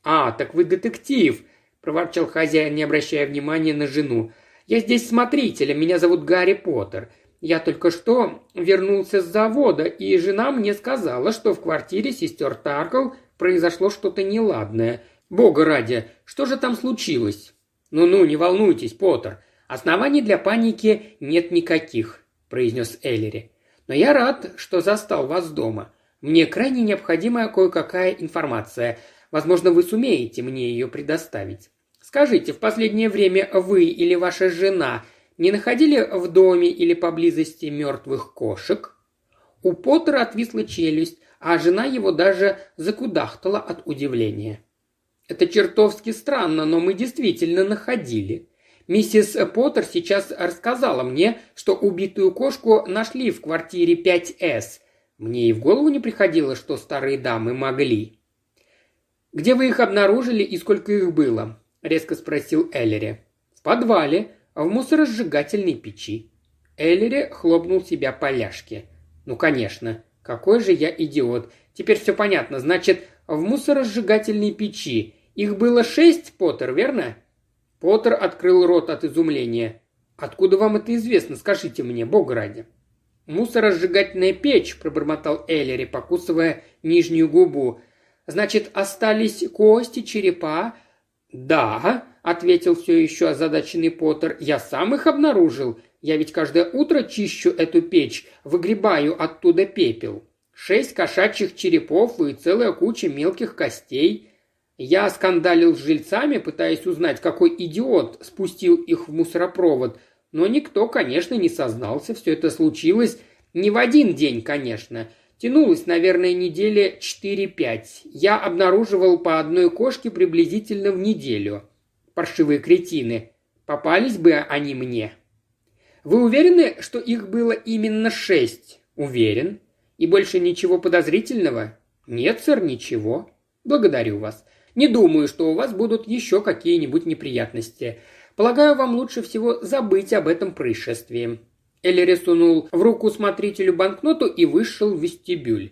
«А, так вы детектив!» – проворчал хозяин, не обращая внимания на жену. «Я здесь смотритель, меня зовут Гарри Поттер. Я только что вернулся с завода, и жена мне сказала, что в квартире сестер Таркл произошло что-то неладное. Бога ради, что же там случилось?» «Ну-ну, не волнуйтесь, Поттер. Оснований для паники нет никаких», – произнес Эллери. Но я рад, что застал вас дома. Мне крайне необходима кое-какая информация. Возможно, вы сумеете мне ее предоставить. Скажите, в последнее время вы или ваша жена не находили в доме или поблизости мертвых кошек?» У Поттера отвисла челюсть, а жена его даже закудахтала от удивления. «Это чертовски странно, но мы действительно находили. Миссис Поттер сейчас рассказала мне, что убитую кошку нашли в квартире 5С. Мне и в голову не приходило, что старые дамы могли. «Где вы их обнаружили и сколько их было?» – резко спросил Эллери. «В подвале, в мусоросжигательной печи». Эллери хлопнул себя по ляжке. «Ну, конечно. Какой же я идиот. Теперь все понятно. Значит, в мусоросжигательной печи. Их было шесть, Поттер, верно?» Поттер открыл рот от изумления. «Откуда вам это известно? Скажите мне, бог ради». «Мусоросжигательная печь», – пробормотал Эллери, покусывая нижнюю губу. «Значит, остались кости, черепа?» «Да», – ответил все еще озадаченный Поттер. «Я сам их обнаружил. Я ведь каждое утро чищу эту печь, выгребаю оттуда пепел. Шесть кошачьих черепов и целая куча мелких костей. Я скандалил с жильцами, пытаясь узнать, какой идиот спустил их в мусоропровод, но никто, конечно, не сознался. Все это случилось не в один день, конечно. Тянулось, наверное, недели 4-5. Я обнаруживал по одной кошке приблизительно в неделю. Паршивые кретины. Попались бы они мне. Вы уверены, что их было именно шесть? Уверен. И больше ничего подозрительного? Нет, сэр, ничего. Благодарю вас. Не думаю, что у вас будут еще какие-нибудь неприятности. Полагаю, вам лучше всего забыть об этом происшествии». Эллери сунул в руку смотрителю банкноту и вышел в вестибюль.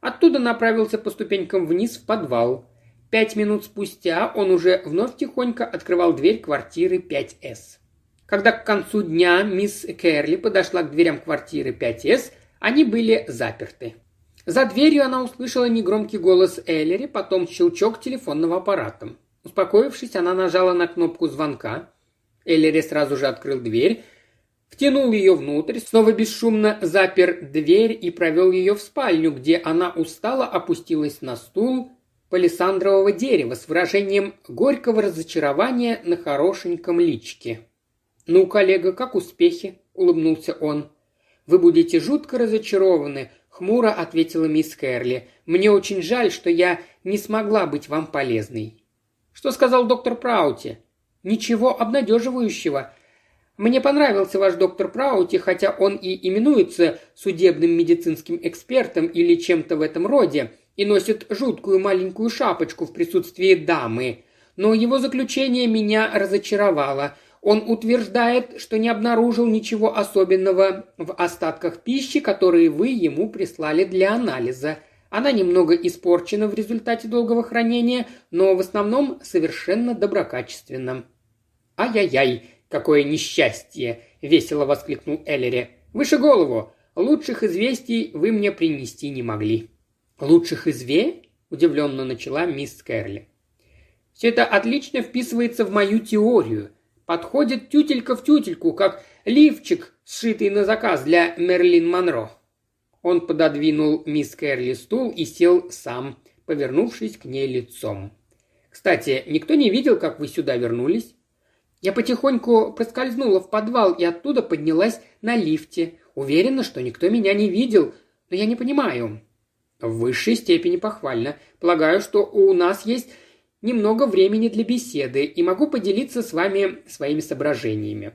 Оттуда направился по ступенькам вниз в подвал. Пять минут спустя он уже вновь тихонько открывал дверь квартиры 5С. Когда к концу дня мисс Керли подошла к дверям квартиры 5С, они были заперты. За дверью она услышала негромкий голос Эллери, потом щелчок телефонного аппарата. Успокоившись, она нажала на кнопку звонка. Эллери сразу же открыл дверь, втянул ее внутрь, снова бесшумно запер дверь и провел ее в спальню, где она устало опустилась на стул палисандрового дерева с выражением горького разочарования на хорошеньком личке. «Ну, коллега, как успехи?» – улыбнулся он. «Вы будете жутко разочарованы», – хмуро ответила мисс Кэрли. «Мне очень жаль, что я не смогла быть вам полезной». «Что сказал доктор Праути?» «Ничего обнадеживающего. Мне понравился ваш доктор Праути, хотя он и именуется судебным медицинским экспертом или чем-то в этом роде, и носит жуткую маленькую шапочку в присутствии дамы. Но его заключение меня разочаровало. Он утверждает, что не обнаружил ничего особенного в остатках пищи, которые вы ему прислали для анализа. Она немного испорчена в результате долгого хранения, но в основном совершенно доброкачественна. «Ай-яй-яй, какое несчастье!» – весело воскликнул Эллери. «Выше голову! Лучших известий вы мне принести не могли». «Лучших изве?» – удивленно начала мисс Кэрли. «Все это отлично вписывается в мою теорию. Подходит тютелька в тютельку, как лифчик, сшитый на заказ для Мерлин Монро». Он пододвинул мисс Кэрли стул и сел сам, повернувшись к ней лицом. «Кстати, никто не видел, как вы сюда вернулись?» Я потихоньку проскользнула в подвал и оттуда поднялась на лифте. Уверена, что никто меня не видел, но я не понимаю, в высшей степени похвально. Полагаю, что у нас есть немного времени для беседы и могу поделиться с вами своими соображениями.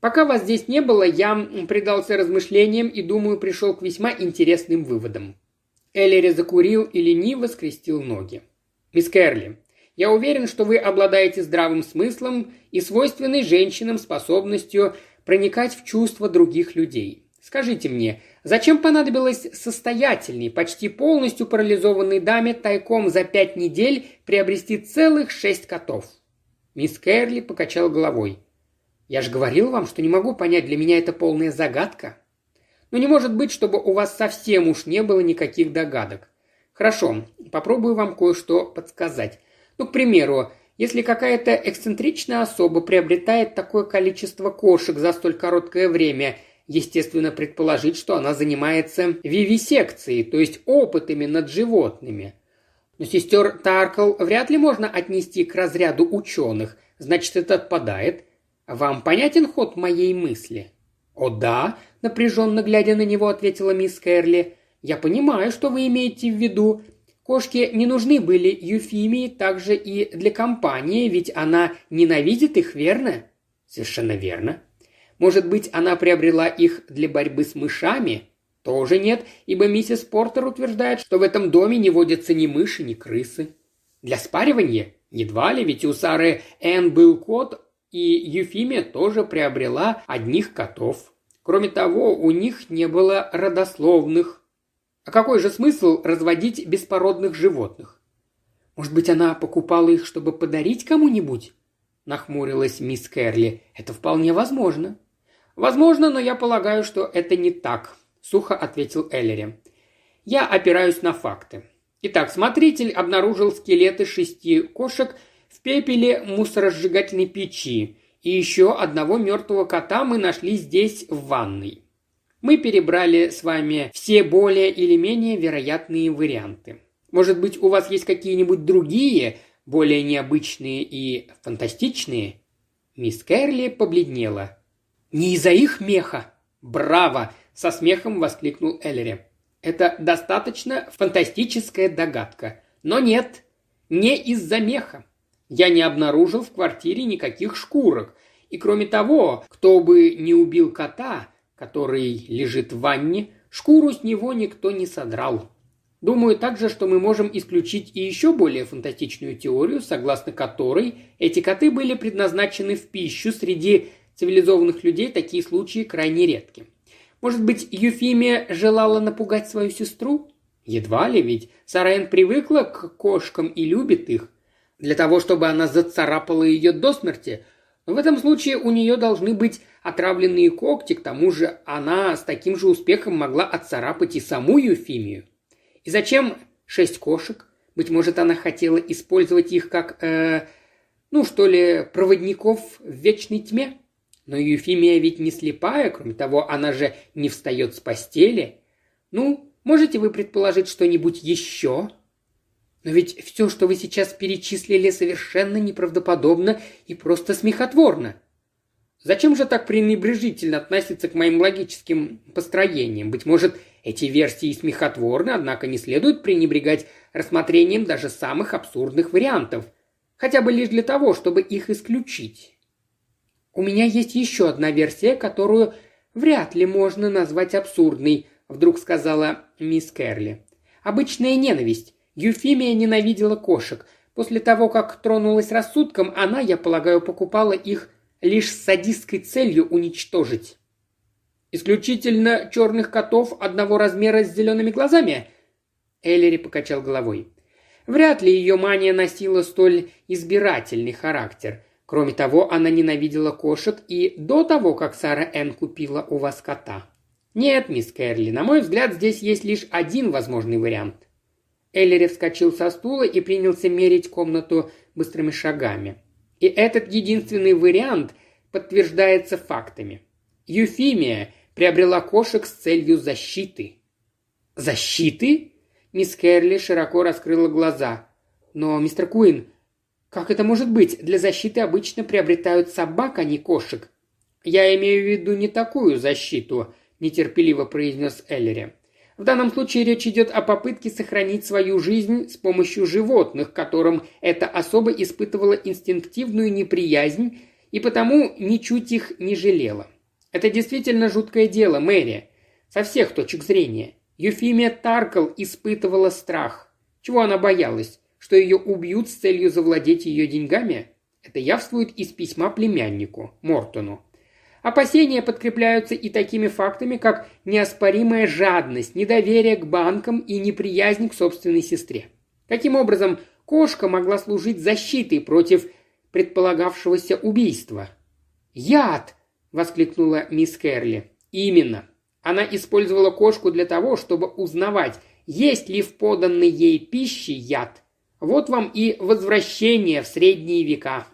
Пока вас здесь не было, я предался размышлениям и, думаю, пришел к весьма интересным выводам. Эллери закурил и лениво скрестил ноги. «Мисс Кэрли, я уверен, что вы обладаете здравым смыслом и свойственной женщинам способностью проникать в чувства других людей. Скажите мне, Зачем понадобилось состоятельной, почти полностью парализованной даме тайком за пять недель приобрести целых шесть котов? Мисс Кэрли покачал головой. «Я же говорил вам, что не могу понять, для меня это полная загадка». «Но не может быть, чтобы у вас совсем уж не было никаких догадок. Хорошо, попробую вам кое-что подсказать. Ну, к примеру, если какая-то эксцентричная особа приобретает такое количество кошек за столь короткое время – естественно предположить, что она занимается вивисекцией, то есть опытами над животными. Но сестер Таркл вряд ли можно отнести к разряду ученых, значит, это отпадает. Вам понятен ход моей мысли?» «О да», – напряженно глядя на него, ответила мисс Кэрли. «Я понимаю, что вы имеете в виду. Кошки не нужны были Юфимии также и для компании, ведь она ненавидит их, верно?» «Совершенно верно», может быть, она приобрела их для борьбы с мышами? Тоже нет, ибо миссис Портер утверждает, что в этом доме не водятся ни мыши, ни крысы. Для спаривания? Едва ли, ведь у Сары Энн был кот, и Юфимия тоже приобрела одних котов. Кроме того, у них не было родословных. А какой же смысл разводить беспородных животных? Может быть, она покупала их, чтобы подарить кому-нибудь? Нахмурилась мисс Кэрли. Это вполне возможно. «Возможно, но я полагаю, что это не так», – сухо ответил Эллери. «Я опираюсь на факты. Итак, смотритель обнаружил скелеты шести кошек в пепеле мусоросжигательной печи, и еще одного мертвого кота мы нашли здесь, в ванной. Мы перебрали с вами все более или менее вероятные варианты. Может быть, у вас есть какие-нибудь другие, более необычные и фантастичные?» Мисс Кэрли побледнела – «Не из-за их меха!» «Браво!» – со смехом воскликнул Эллери. «Это достаточно фантастическая догадка. Но нет, не из-за меха. Я не обнаружил в квартире никаких шкурок. И кроме того, кто бы не убил кота, который лежит в ванне, шкуру с него никто не содрал. Думаю также, что мы можем исключить и еще более фантастичную теорию, согласно которой эти коты были предназначены в пищу среди цивилизованных людей такие случаи крайне редки. Может быть, Юфимия желала напугать свою сестру? Едва ли, ведь Сарен привыкла к кошкам и любит их. Для того, чтобы она зацарапала ее до смерти. В этом случае у нее должны быть отравленные когти, к тому же она с таким же успехом могла отцарапать и саму Юфимию. И зачем шесть кошек? Быть может, она хотела использовать их как, э, ну что ли, проводников в вечной тьме? Но Юфимия ведь не слепая, кроме того, она же не встает с постели. Ну, можете вы предположить что-нибудь еще? Но ведь все, что вы сейчас перечислили, совершенно неправдоподобно и просто смехотворно. Зачем же так пренебрежительно относиться к моим логическим построениям? Быть может, эти версии смехотворны, однако не следует пренебрегать рассмотрением даже самых абсурдных вариантов, хотя бы лишь для того, чтобы их исключить. У меня есть еще одна версия, которую вряд ли можно назвать абсурдной, вдруг сказала мисс Керли. Обычная ненависть. Юфимия ненавидела кошек. После того, как тронулась рассудком, она, я полагаю, покупала их лишь с садистской целью уничтожить. «Исключительно черных котов одного размера с зелеными глазами?» Эллири покачал головой. Вряд ли ее мания носила столь избирательный характер. Кроме того, она ненавидела кошек и до того, как Сара Энн купила у вас кота. Нет, мисс Кэрли, на мой взгляд, здесь есть лишь один возможный вариант. Эллери вскочил со стула и принялся мерить комнату быстрыми шагами. И этот единственный вариант подтверждается фактами. Юфимия приобрела кошек с целью защиты. Защиты? Мисс Кэрли широко раскрыла глаза. Но, мистер Куин, «Как это может быть? Для защиты обычно приобретают собак, а не кошек». «Я имею в виду не такую защиту», – нетерпеливо произнес Эллери. В данном случае речь идет о попытке сохранить свою жизнь с помощью животных, которым эта особа испытывала инстинктивную неприязнь и потому ничуть их не жалела. Это действительно жуткое дело, Мэри. Со всех точек зрения. Юфимия Таркл испытывала страх. Чего она боялась? Что ее убьют с целью завладеть ее деньгами? Это явствует из письма племяннику, Мортону. Опасения подкрепляются и такими фактами, как неоспоримая жадность, недоверие к банкам и неприязнь к собственной сестре. Каким образом кошка могла служить защитой против предполагавшегося убийства? «Яд!» – воскликнула мисс Керли. «Именно. Она использовала кошку для того, чтобы узнавать, есть ли в поданной ей пище яд. Вот вам и возвращение в средние века.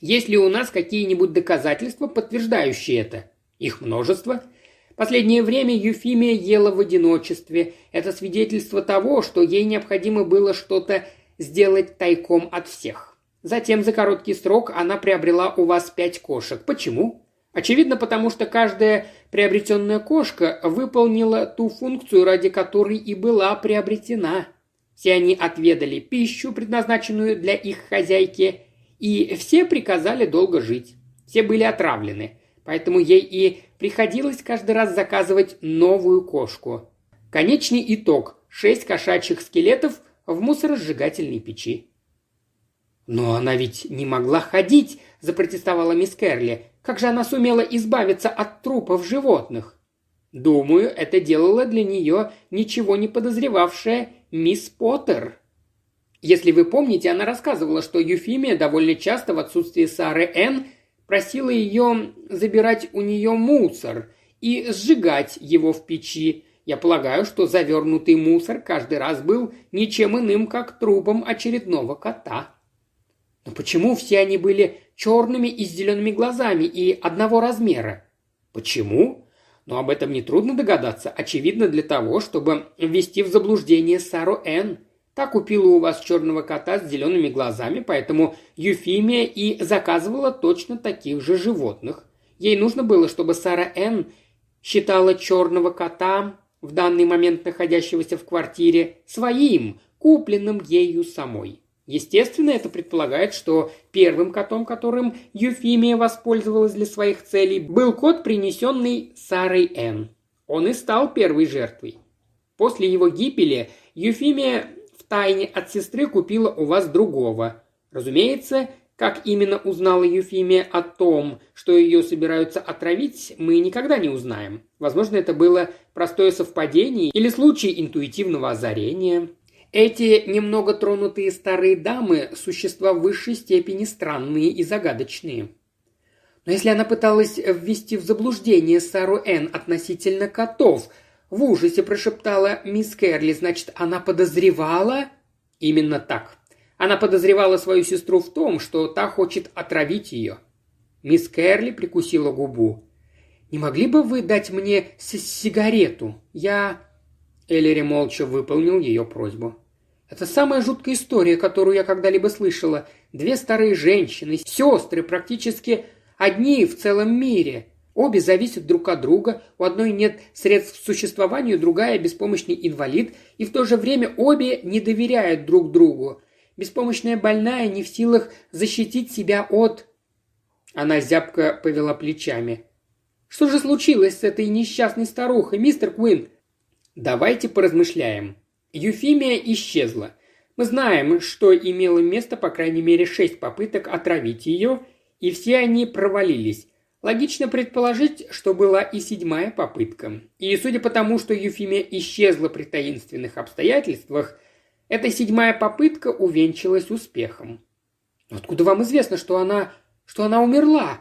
Есть ли у нас какие-нибудь доказательства, подтверждающие это? Их множество. Последнее время Юфимия ела в одиночестве. Это свидетельство того, что ей необходимо было что-то сделать тайком от всех. Затем за короткий срок она приобрела у вас пять кошек. Почему? Очевидно, потому что каждая приобретенная кошка выполнила ту функцию, ради которой и была приобретена – все они отведали пищу, предназначенную для их хозяйки, и все приказали долго жить. Все были отравлены, поэтому ей и приходилось каждый раз заказывать новую кошку. Конечный итог – шесть кошачьих скелетов в мусоросжигательной печи. «Но она ведь не могла ходить», – запротестовала мисс Керли. «Как же она сумела избавиться от трупов животных?» «Думаю, это делала для нее ничего не подозревавшая мисс Поттер. Если вы помните, она рассказывала, что Юфимия довольно часто в отсутствие Сары Н просила ее забирать у нее мусор и сжигать его в печи. Я полагаю, что завернутый мусор каждый раз был ничем иным, как трупом очередного кота. Но почему все они были черными и с зелеными глазами и одного размера? Почему? Но об этом нетрудно догадаться. Очевидно для того, чтобы ввести в заблуждение Сару Н. Та купила у вас черного кота с зелеными глазами, поэтому Юфимия и заказывала точно таких же животных. Ей нужно было, чтобы Сара Н. считала черного кота, в данный момент находящегося в квартире, своим, купленным ею самой. Естественно, это предполагает, что первым котом, которым Юфимия воспользовалась для своих целей, был кот, принесенный Сарой Н. Он и стал первой жертвой. После его гибели Юфимия в тайне от сестры купила у вас другого. Разумеется, Как именно узнала Юфимия о том, что ее собираются отравить, мы никогда не узнаем. Возможно, это было простое совпадение или случай интуитивного озарения. Эти немного тронутые старые дамы – существа в высшей степени странные и загадочные. Но если она пыталась ввести в заблуждение Сару Н относительно котов, в ужасе прошептала мисс Кэрли, значит, она подозревала? Именно так. Она подозревала свою сестру в том, что та хочет отравить ее. Мисс Кэрли прикусила губу. «Не могли бы вы дать мне сигарету? Я...» Эллири молча выполнил ее просьбу. «Это самая жуткая история, которую я когда-либо слышала. Две старые женщины, сестры, практически одни в целом мире. Обе зависят друг от друга, у одной нет средств к существованию, другая – беспомощный инвалид, и в то же время обе не доверяют друг другу. Беспомощная больная не в силах защитить себя от...» Она зябко повела плечами. «Что же случилось с этой несчастной старухой, мистер Куин?» «Давайте поразмышляем. Юфимия исчезла. Мы знаем, что имело место по крайней мере шесть попыток отравить ее, и все они провалились. Логично предположить, что была и седьмая попытка. И судя по тому, что Юфимия исчезла при таинственных обстоятельствах, эта седьмая попытка увенчалась успехом. «Откуда вам известно, что она... что она умерла?»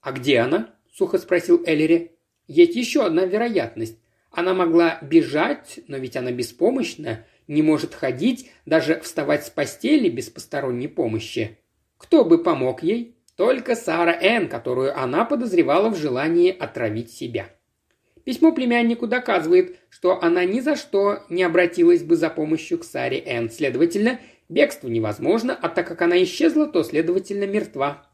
«А где она?» – сухо спросил Эллери. «Есть еще одна вероятность. Она могла бежать, но ведь она беспомощна, не может ходить, даже вставать с постели без посторонней помощи. Кто бы помог ей? Только Сара Энн, которую она подозревала в желании отравить себя. Письмо племяннику доказывает, что она ни за что не обратилась бы за помощью к Саре Энн. Следовательно, бегство невозможно, а так как она исчезла, то, следовательно, мертва.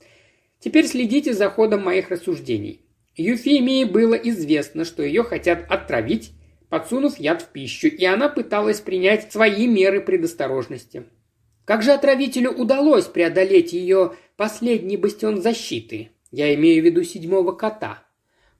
Теперь следите за ходом моих рассуждений. Юфемии было известно, что ее хотят отравить, подсунув яд в пищу, и она пыталась принять свои меры предосторожности. Как же отравителю удалось преодолеть ее последний бастион защиты? Я имею в виду седьмого кота –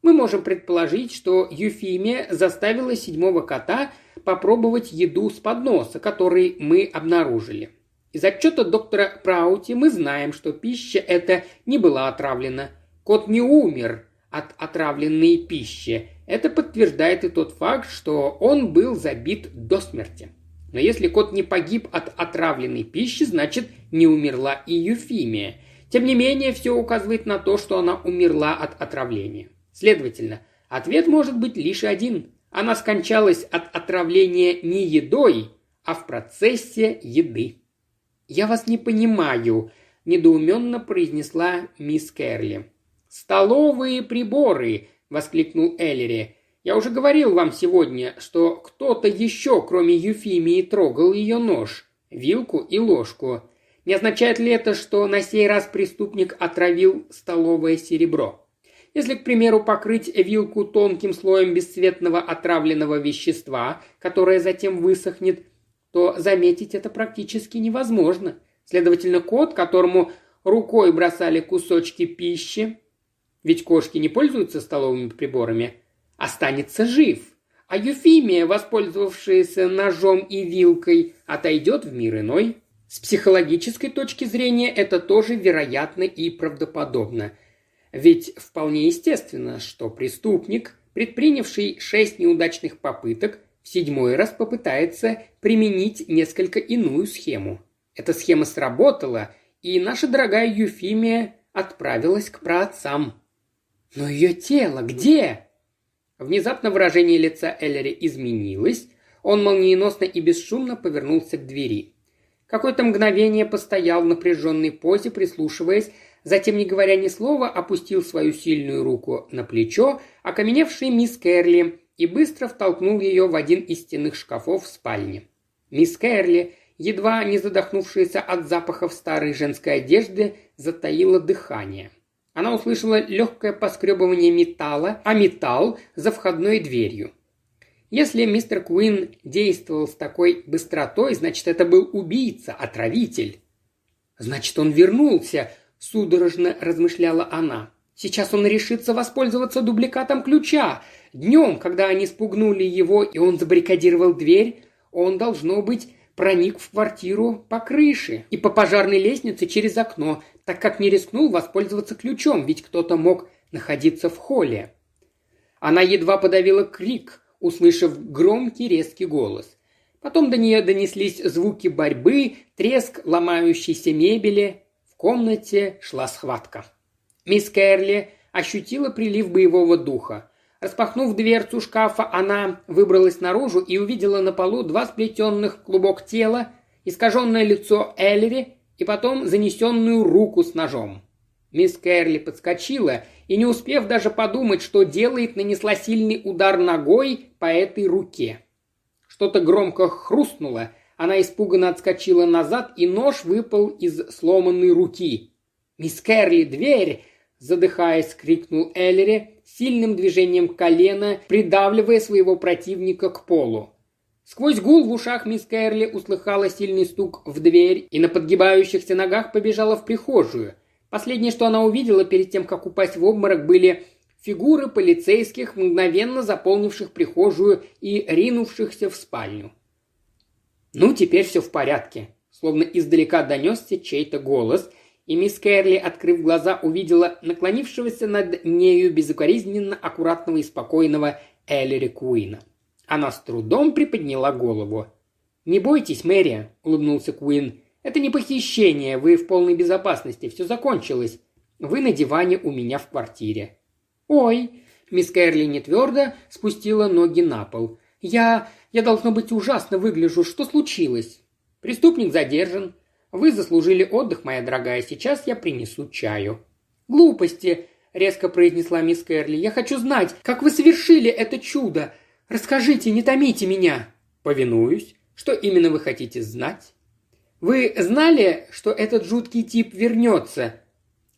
мы можем предположить, что Юфимия заставила седьмого кота попробовать еду с подноса, который мы обнаружили. Из отчета доктора Праути мы знаем, что пища эта не была отравлена. Кот не умер от отравленной пищи. Это подтверждает и тот факт, что он был забит до смерти. Но если кот не погиб от отравленной пищи, значит не умерла и Юфимия. Тем не менее, все указывает на то, что она умерла от отравления. Следовательно, ответ может быть лишь один. Она скончалась от отравления не едой, а в процессе еды. «Я вас не понимаю», – недоуменно произнесла мисс Кэрли. «Столовые приборы!» – воскликнул Эллери. «Я уже говорил вам сегодня, что кто-то еще, кроме Юфимии, трогал ее нож, вилку и ложку. Не означает ли это, что на сей раз преступник отравил столовое серебро?» Если, к примеру, покрыть вилку тонким слоем бесцветного отравленного вещества, которое затем высохнет, то заметить это практически невозможно. Следовательно, кот, которому рукой бросали кусочки пищи, ведь кошки не пользуются столовыми приборами, останется жив. А Юфимия, воспользовавшаяся ножом и вилкой, отойдет в мир иной. С психологической точки зрения это тоже вероятно и правдоподобно – ведь вполне естественно, что преступник, предпринявший шесть неудачных попыток, в седьмой раз попытается применить несколько иную схему. Эта схема сработала, и наша дорогая Юфимия отправилась к праотцам. Но ее тело где? Внезапно выражение лица Эллери изменилось, он молниеносно и бесшумно повернулся к двери. Какое-то мгновение постоял в напряженной позе, прислушиваясь Затем, не говоря ни слова, опустил свою сильную руку на плечо, окаменевшей мисс Кэрли, и быстро втолкнул ее в один из стенных шкафов в спальне. Мисс Кэрли, едва не задохнувшаяся от запахов старой женской одежды, затаила дыхание. Она услышала легкое поскребывание металла, а металл за входной дверью. Если мистер Куин действовал с такой быстротой, значит, это был убийца, отравитель. Значит, он вернулся, – судорожно размышляла она. Сейчас он решится воспользоваться дубликатом ключа. Днем, когда они спугнули его, и он забаррикадировал дверь, он, должно быть, проник в квартиру по крыше и по пожарной лестнице через окно, так как не рискнул воспользоваться ключом, ведь кто-то мог находиться в холле. Она едва подавила крик, услышав громкий резкий голос. Потом до нее донеслись звуки борьбы, треск ломающейся мебели. В комнате шла схватка. Мисс Кэрли ощутила прилив боевого духа. Распахнув дверцу шкафа, она выбралась наружу и увидела на полу два сплетенных клубок тела, искаженное лицо Эллери и потом занесенную руку с ножом. Мисс Кэрли подскочила и, не успев даже подумать, что делает, нанесла сильный удар ногой по этой руке. Что-то громко хрустнуло, она испуганно отскочила назад, и нож выпал из сломанной руки. «Мисс Кэрли, дверь!» – задыхаясь, крикнул Эллери, сильным движением колена, придавливая своего противника к полу. Сквозь гул в ушах мисс Кэрли услыхала сильный стук в дверь и на подгибающихся ногах побежала в прихожую – Последнее, что она увидела перед тем, как упасть в обморок, были фигуры полицейских, мгновенно заполнивших прихожую и ринувшихся в спальню. «Ну, теперь все в порядке», словно издалека донесся чей-то голос, и мисс Кэрли, открыв глаза, увидела наклонившегося над нею безукоризненно аккуратного и спокойного Эллери Куина. Она с трудом приподняла голову. «Не бойтесь, Мэри», — улыбнулся Куин. Это не похищение, вы в полной безопасности, все закончилось. Вы на диване у меня в квартире». «Ой!» – мисс Кэрли не твердо спустила ноги на пол. «Я... я, должно быть, ужасно выгляжу. Что случилось?» «Преступник задержан. Вы заслужили отдых, моя дорогая. Сейчас я принесу чаю». «Глупости!» – резко произнесла мисс Кэрли. «Я хочу знать, как вы совершили это чудо. Расскажите, не томите меня». «Повинуюсь. Что именно вы хотите знать?» Вы знали, что этот жуткий тип вернется?»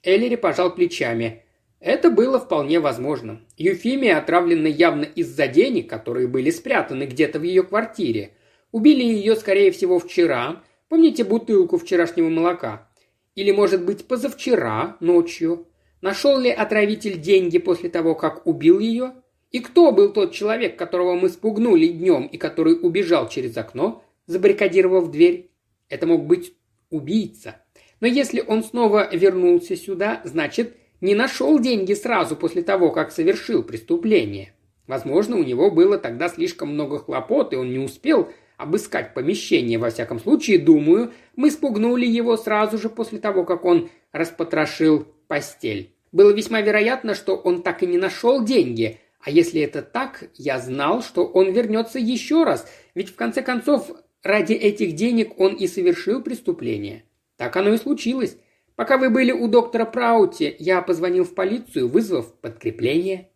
Эллири пожал плечами. Это было вполне возможно. Юфимия отравлена явно из-за денег, которые были спрятаны где-то в ее квартире. Убили ее, скорее всего, вчера. Помните бутылку вчерашнего молока? Или, может быть, позавчера, ночью? Нашел ли отравитель деньги после того, как убил ее? И кто был тот человек, которого мы спугнули днем и который убежал через окно, забаррикадировав дверь? Это мог быть убийца. Но если он снова вернулся сюда, значит, не нашел деньги сразу после того, как совершил преступление. Возможно, у него было тогда слишком много хлопот, и он не успел обыскать помещение. Во всяком случае, думаю, мы спугнули его сразу же после того, как он распотрошил постель. Было весьма вероятно, что он так и не нашел деньги. А если это так, я знал, что он вернется еще раз, ведь в конце концов Ради этих денег он и совершил преступление. Так оно и случилось. Пока вы были у доктора Праути, я позвонил в полицию, вызвав подкрепление.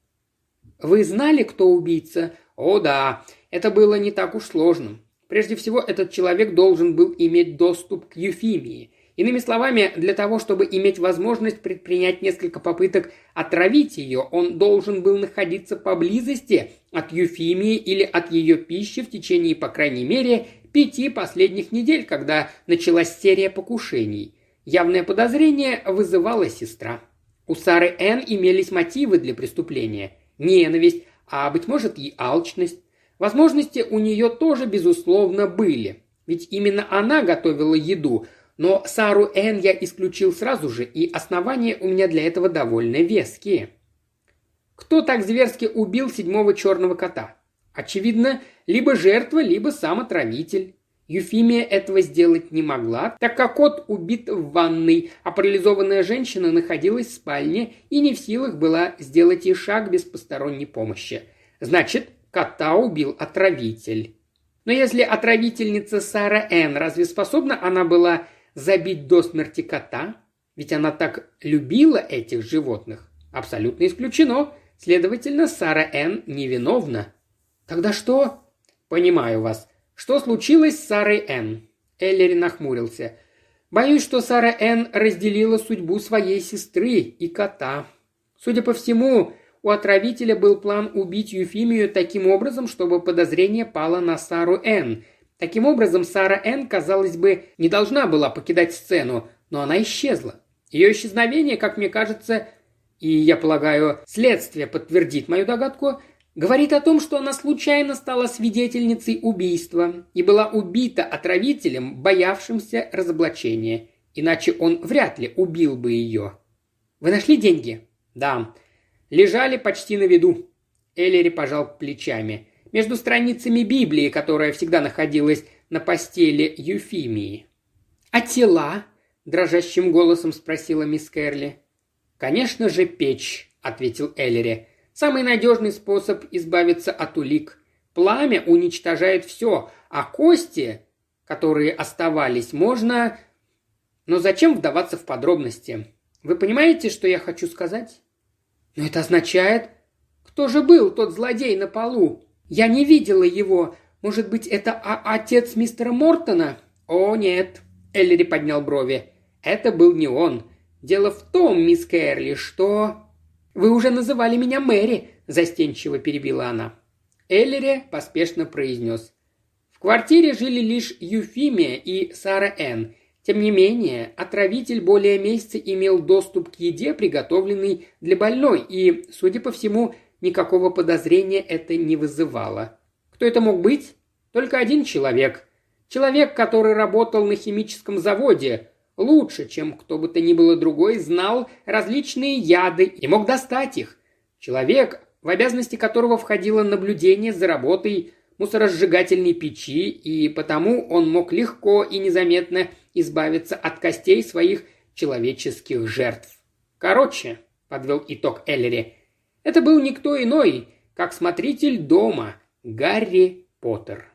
Вы знали, кто убийца? О, да. Это было не так уж сложно. Прежде всего, этот человек должен был иметь доступ к Юфимии. Иными словами, для того, чтобы иметь возможность предпринять несколько попыток отравить ее, он должен был находиться поблизости от Юфимии или от ее пищи в течение, по крайней мере, пяти последних недель, когда началась серия покушений. Явное подозрение вызывала сестра. У Сары Н имелись мотивы для преступления. Ненависть, а, быть может, и алчность. Возможности у нее тоже, безусловно, были. Ведь именно она готовила еду, но Сару Н я исключил сразу же, и основания у меня для этого довольно веские. Кто так зверски убил седьмого черного кота? Очевидно, либо жертва, либо сам отравитель. Юфимия этого сделать не могла, так как кот убит в ванной, а парализованная женщина находилась в спальне и не в силах была сделать и шаг без посторонней помощи. Значит, кота убил отравитель. Но если отравительница Сара Н. разве способна она была забить до смерти кота? Ведь она так любила этих животных. Абсолютно исключено. Следовательно, Сара Н. невиновна. Тогда что? Понимаю вас. Что случилось с Сарой Н? Эллери нахмурился. Боюсь, что Сара Н разделила судьбу своей сестры и кота. Судя по всему, у отравителя был план убить Юфимию таким образом, чтобы подозрение пало на Сару Н. Таким образом, Сара Н, казалось бы, не должна была покидать сцену, но она исчезла. Ее исчезновение, как мне кажется, и, я полагаю, следствие подтвердит мою догадку, Говорит о том, что она случайно стала свидетельницей убийства и была убита отравителем, боявшимся разоблачения. Иначе он вряд ли убил бы ее. Вы нашли деньги? Да. Лежали почти на виду. Эллири пожал плечами. Между страницами Библии, которая всегда находилась на постели Юфимии. «А тела?» – дрожащим голосом спросила мисс Кэрли. «Конечно же, печь», – ответил Эллири. Самый надежный способ избавиться от улик. Пламя уничтожает все, а кости, которые оставались, можно... Но зачем вдаваться в подробности? Вы понимаете, что я хочу сказать? Но это означает... Кто же был тот злодей на полу? Я не видела его. Может быть, это а отец мистера Мортона? О, нет. Эллири поднял брови. Это был не он. Дело в том, мисс Кэрли, что... «Вы уже называли меня Мэри», – застенчиво перебила она. Эллире поспешно произнес. В квартире жили лишь Юфимия и Сара Энн. Тем не менее, отравитель более месяца имел доступ к еде, приготовленной для больной, и, судя по всему, никакого подозрения это не вызывало. Кто это мог быть? Только один человек. Человек, который работал на химическом заводе, лучше, чем кто бы то ни было другой, знал различные яды и мог достать их. Человек, в обязанности которого входило наблюдение за работой мусоросжигательной печи, и потому он мог легко и незаметно избавиться от костей своих человеческих жертв. Короче, подвел итог Эллери, это был никто иной, как смотритель дома Гарри Поттер.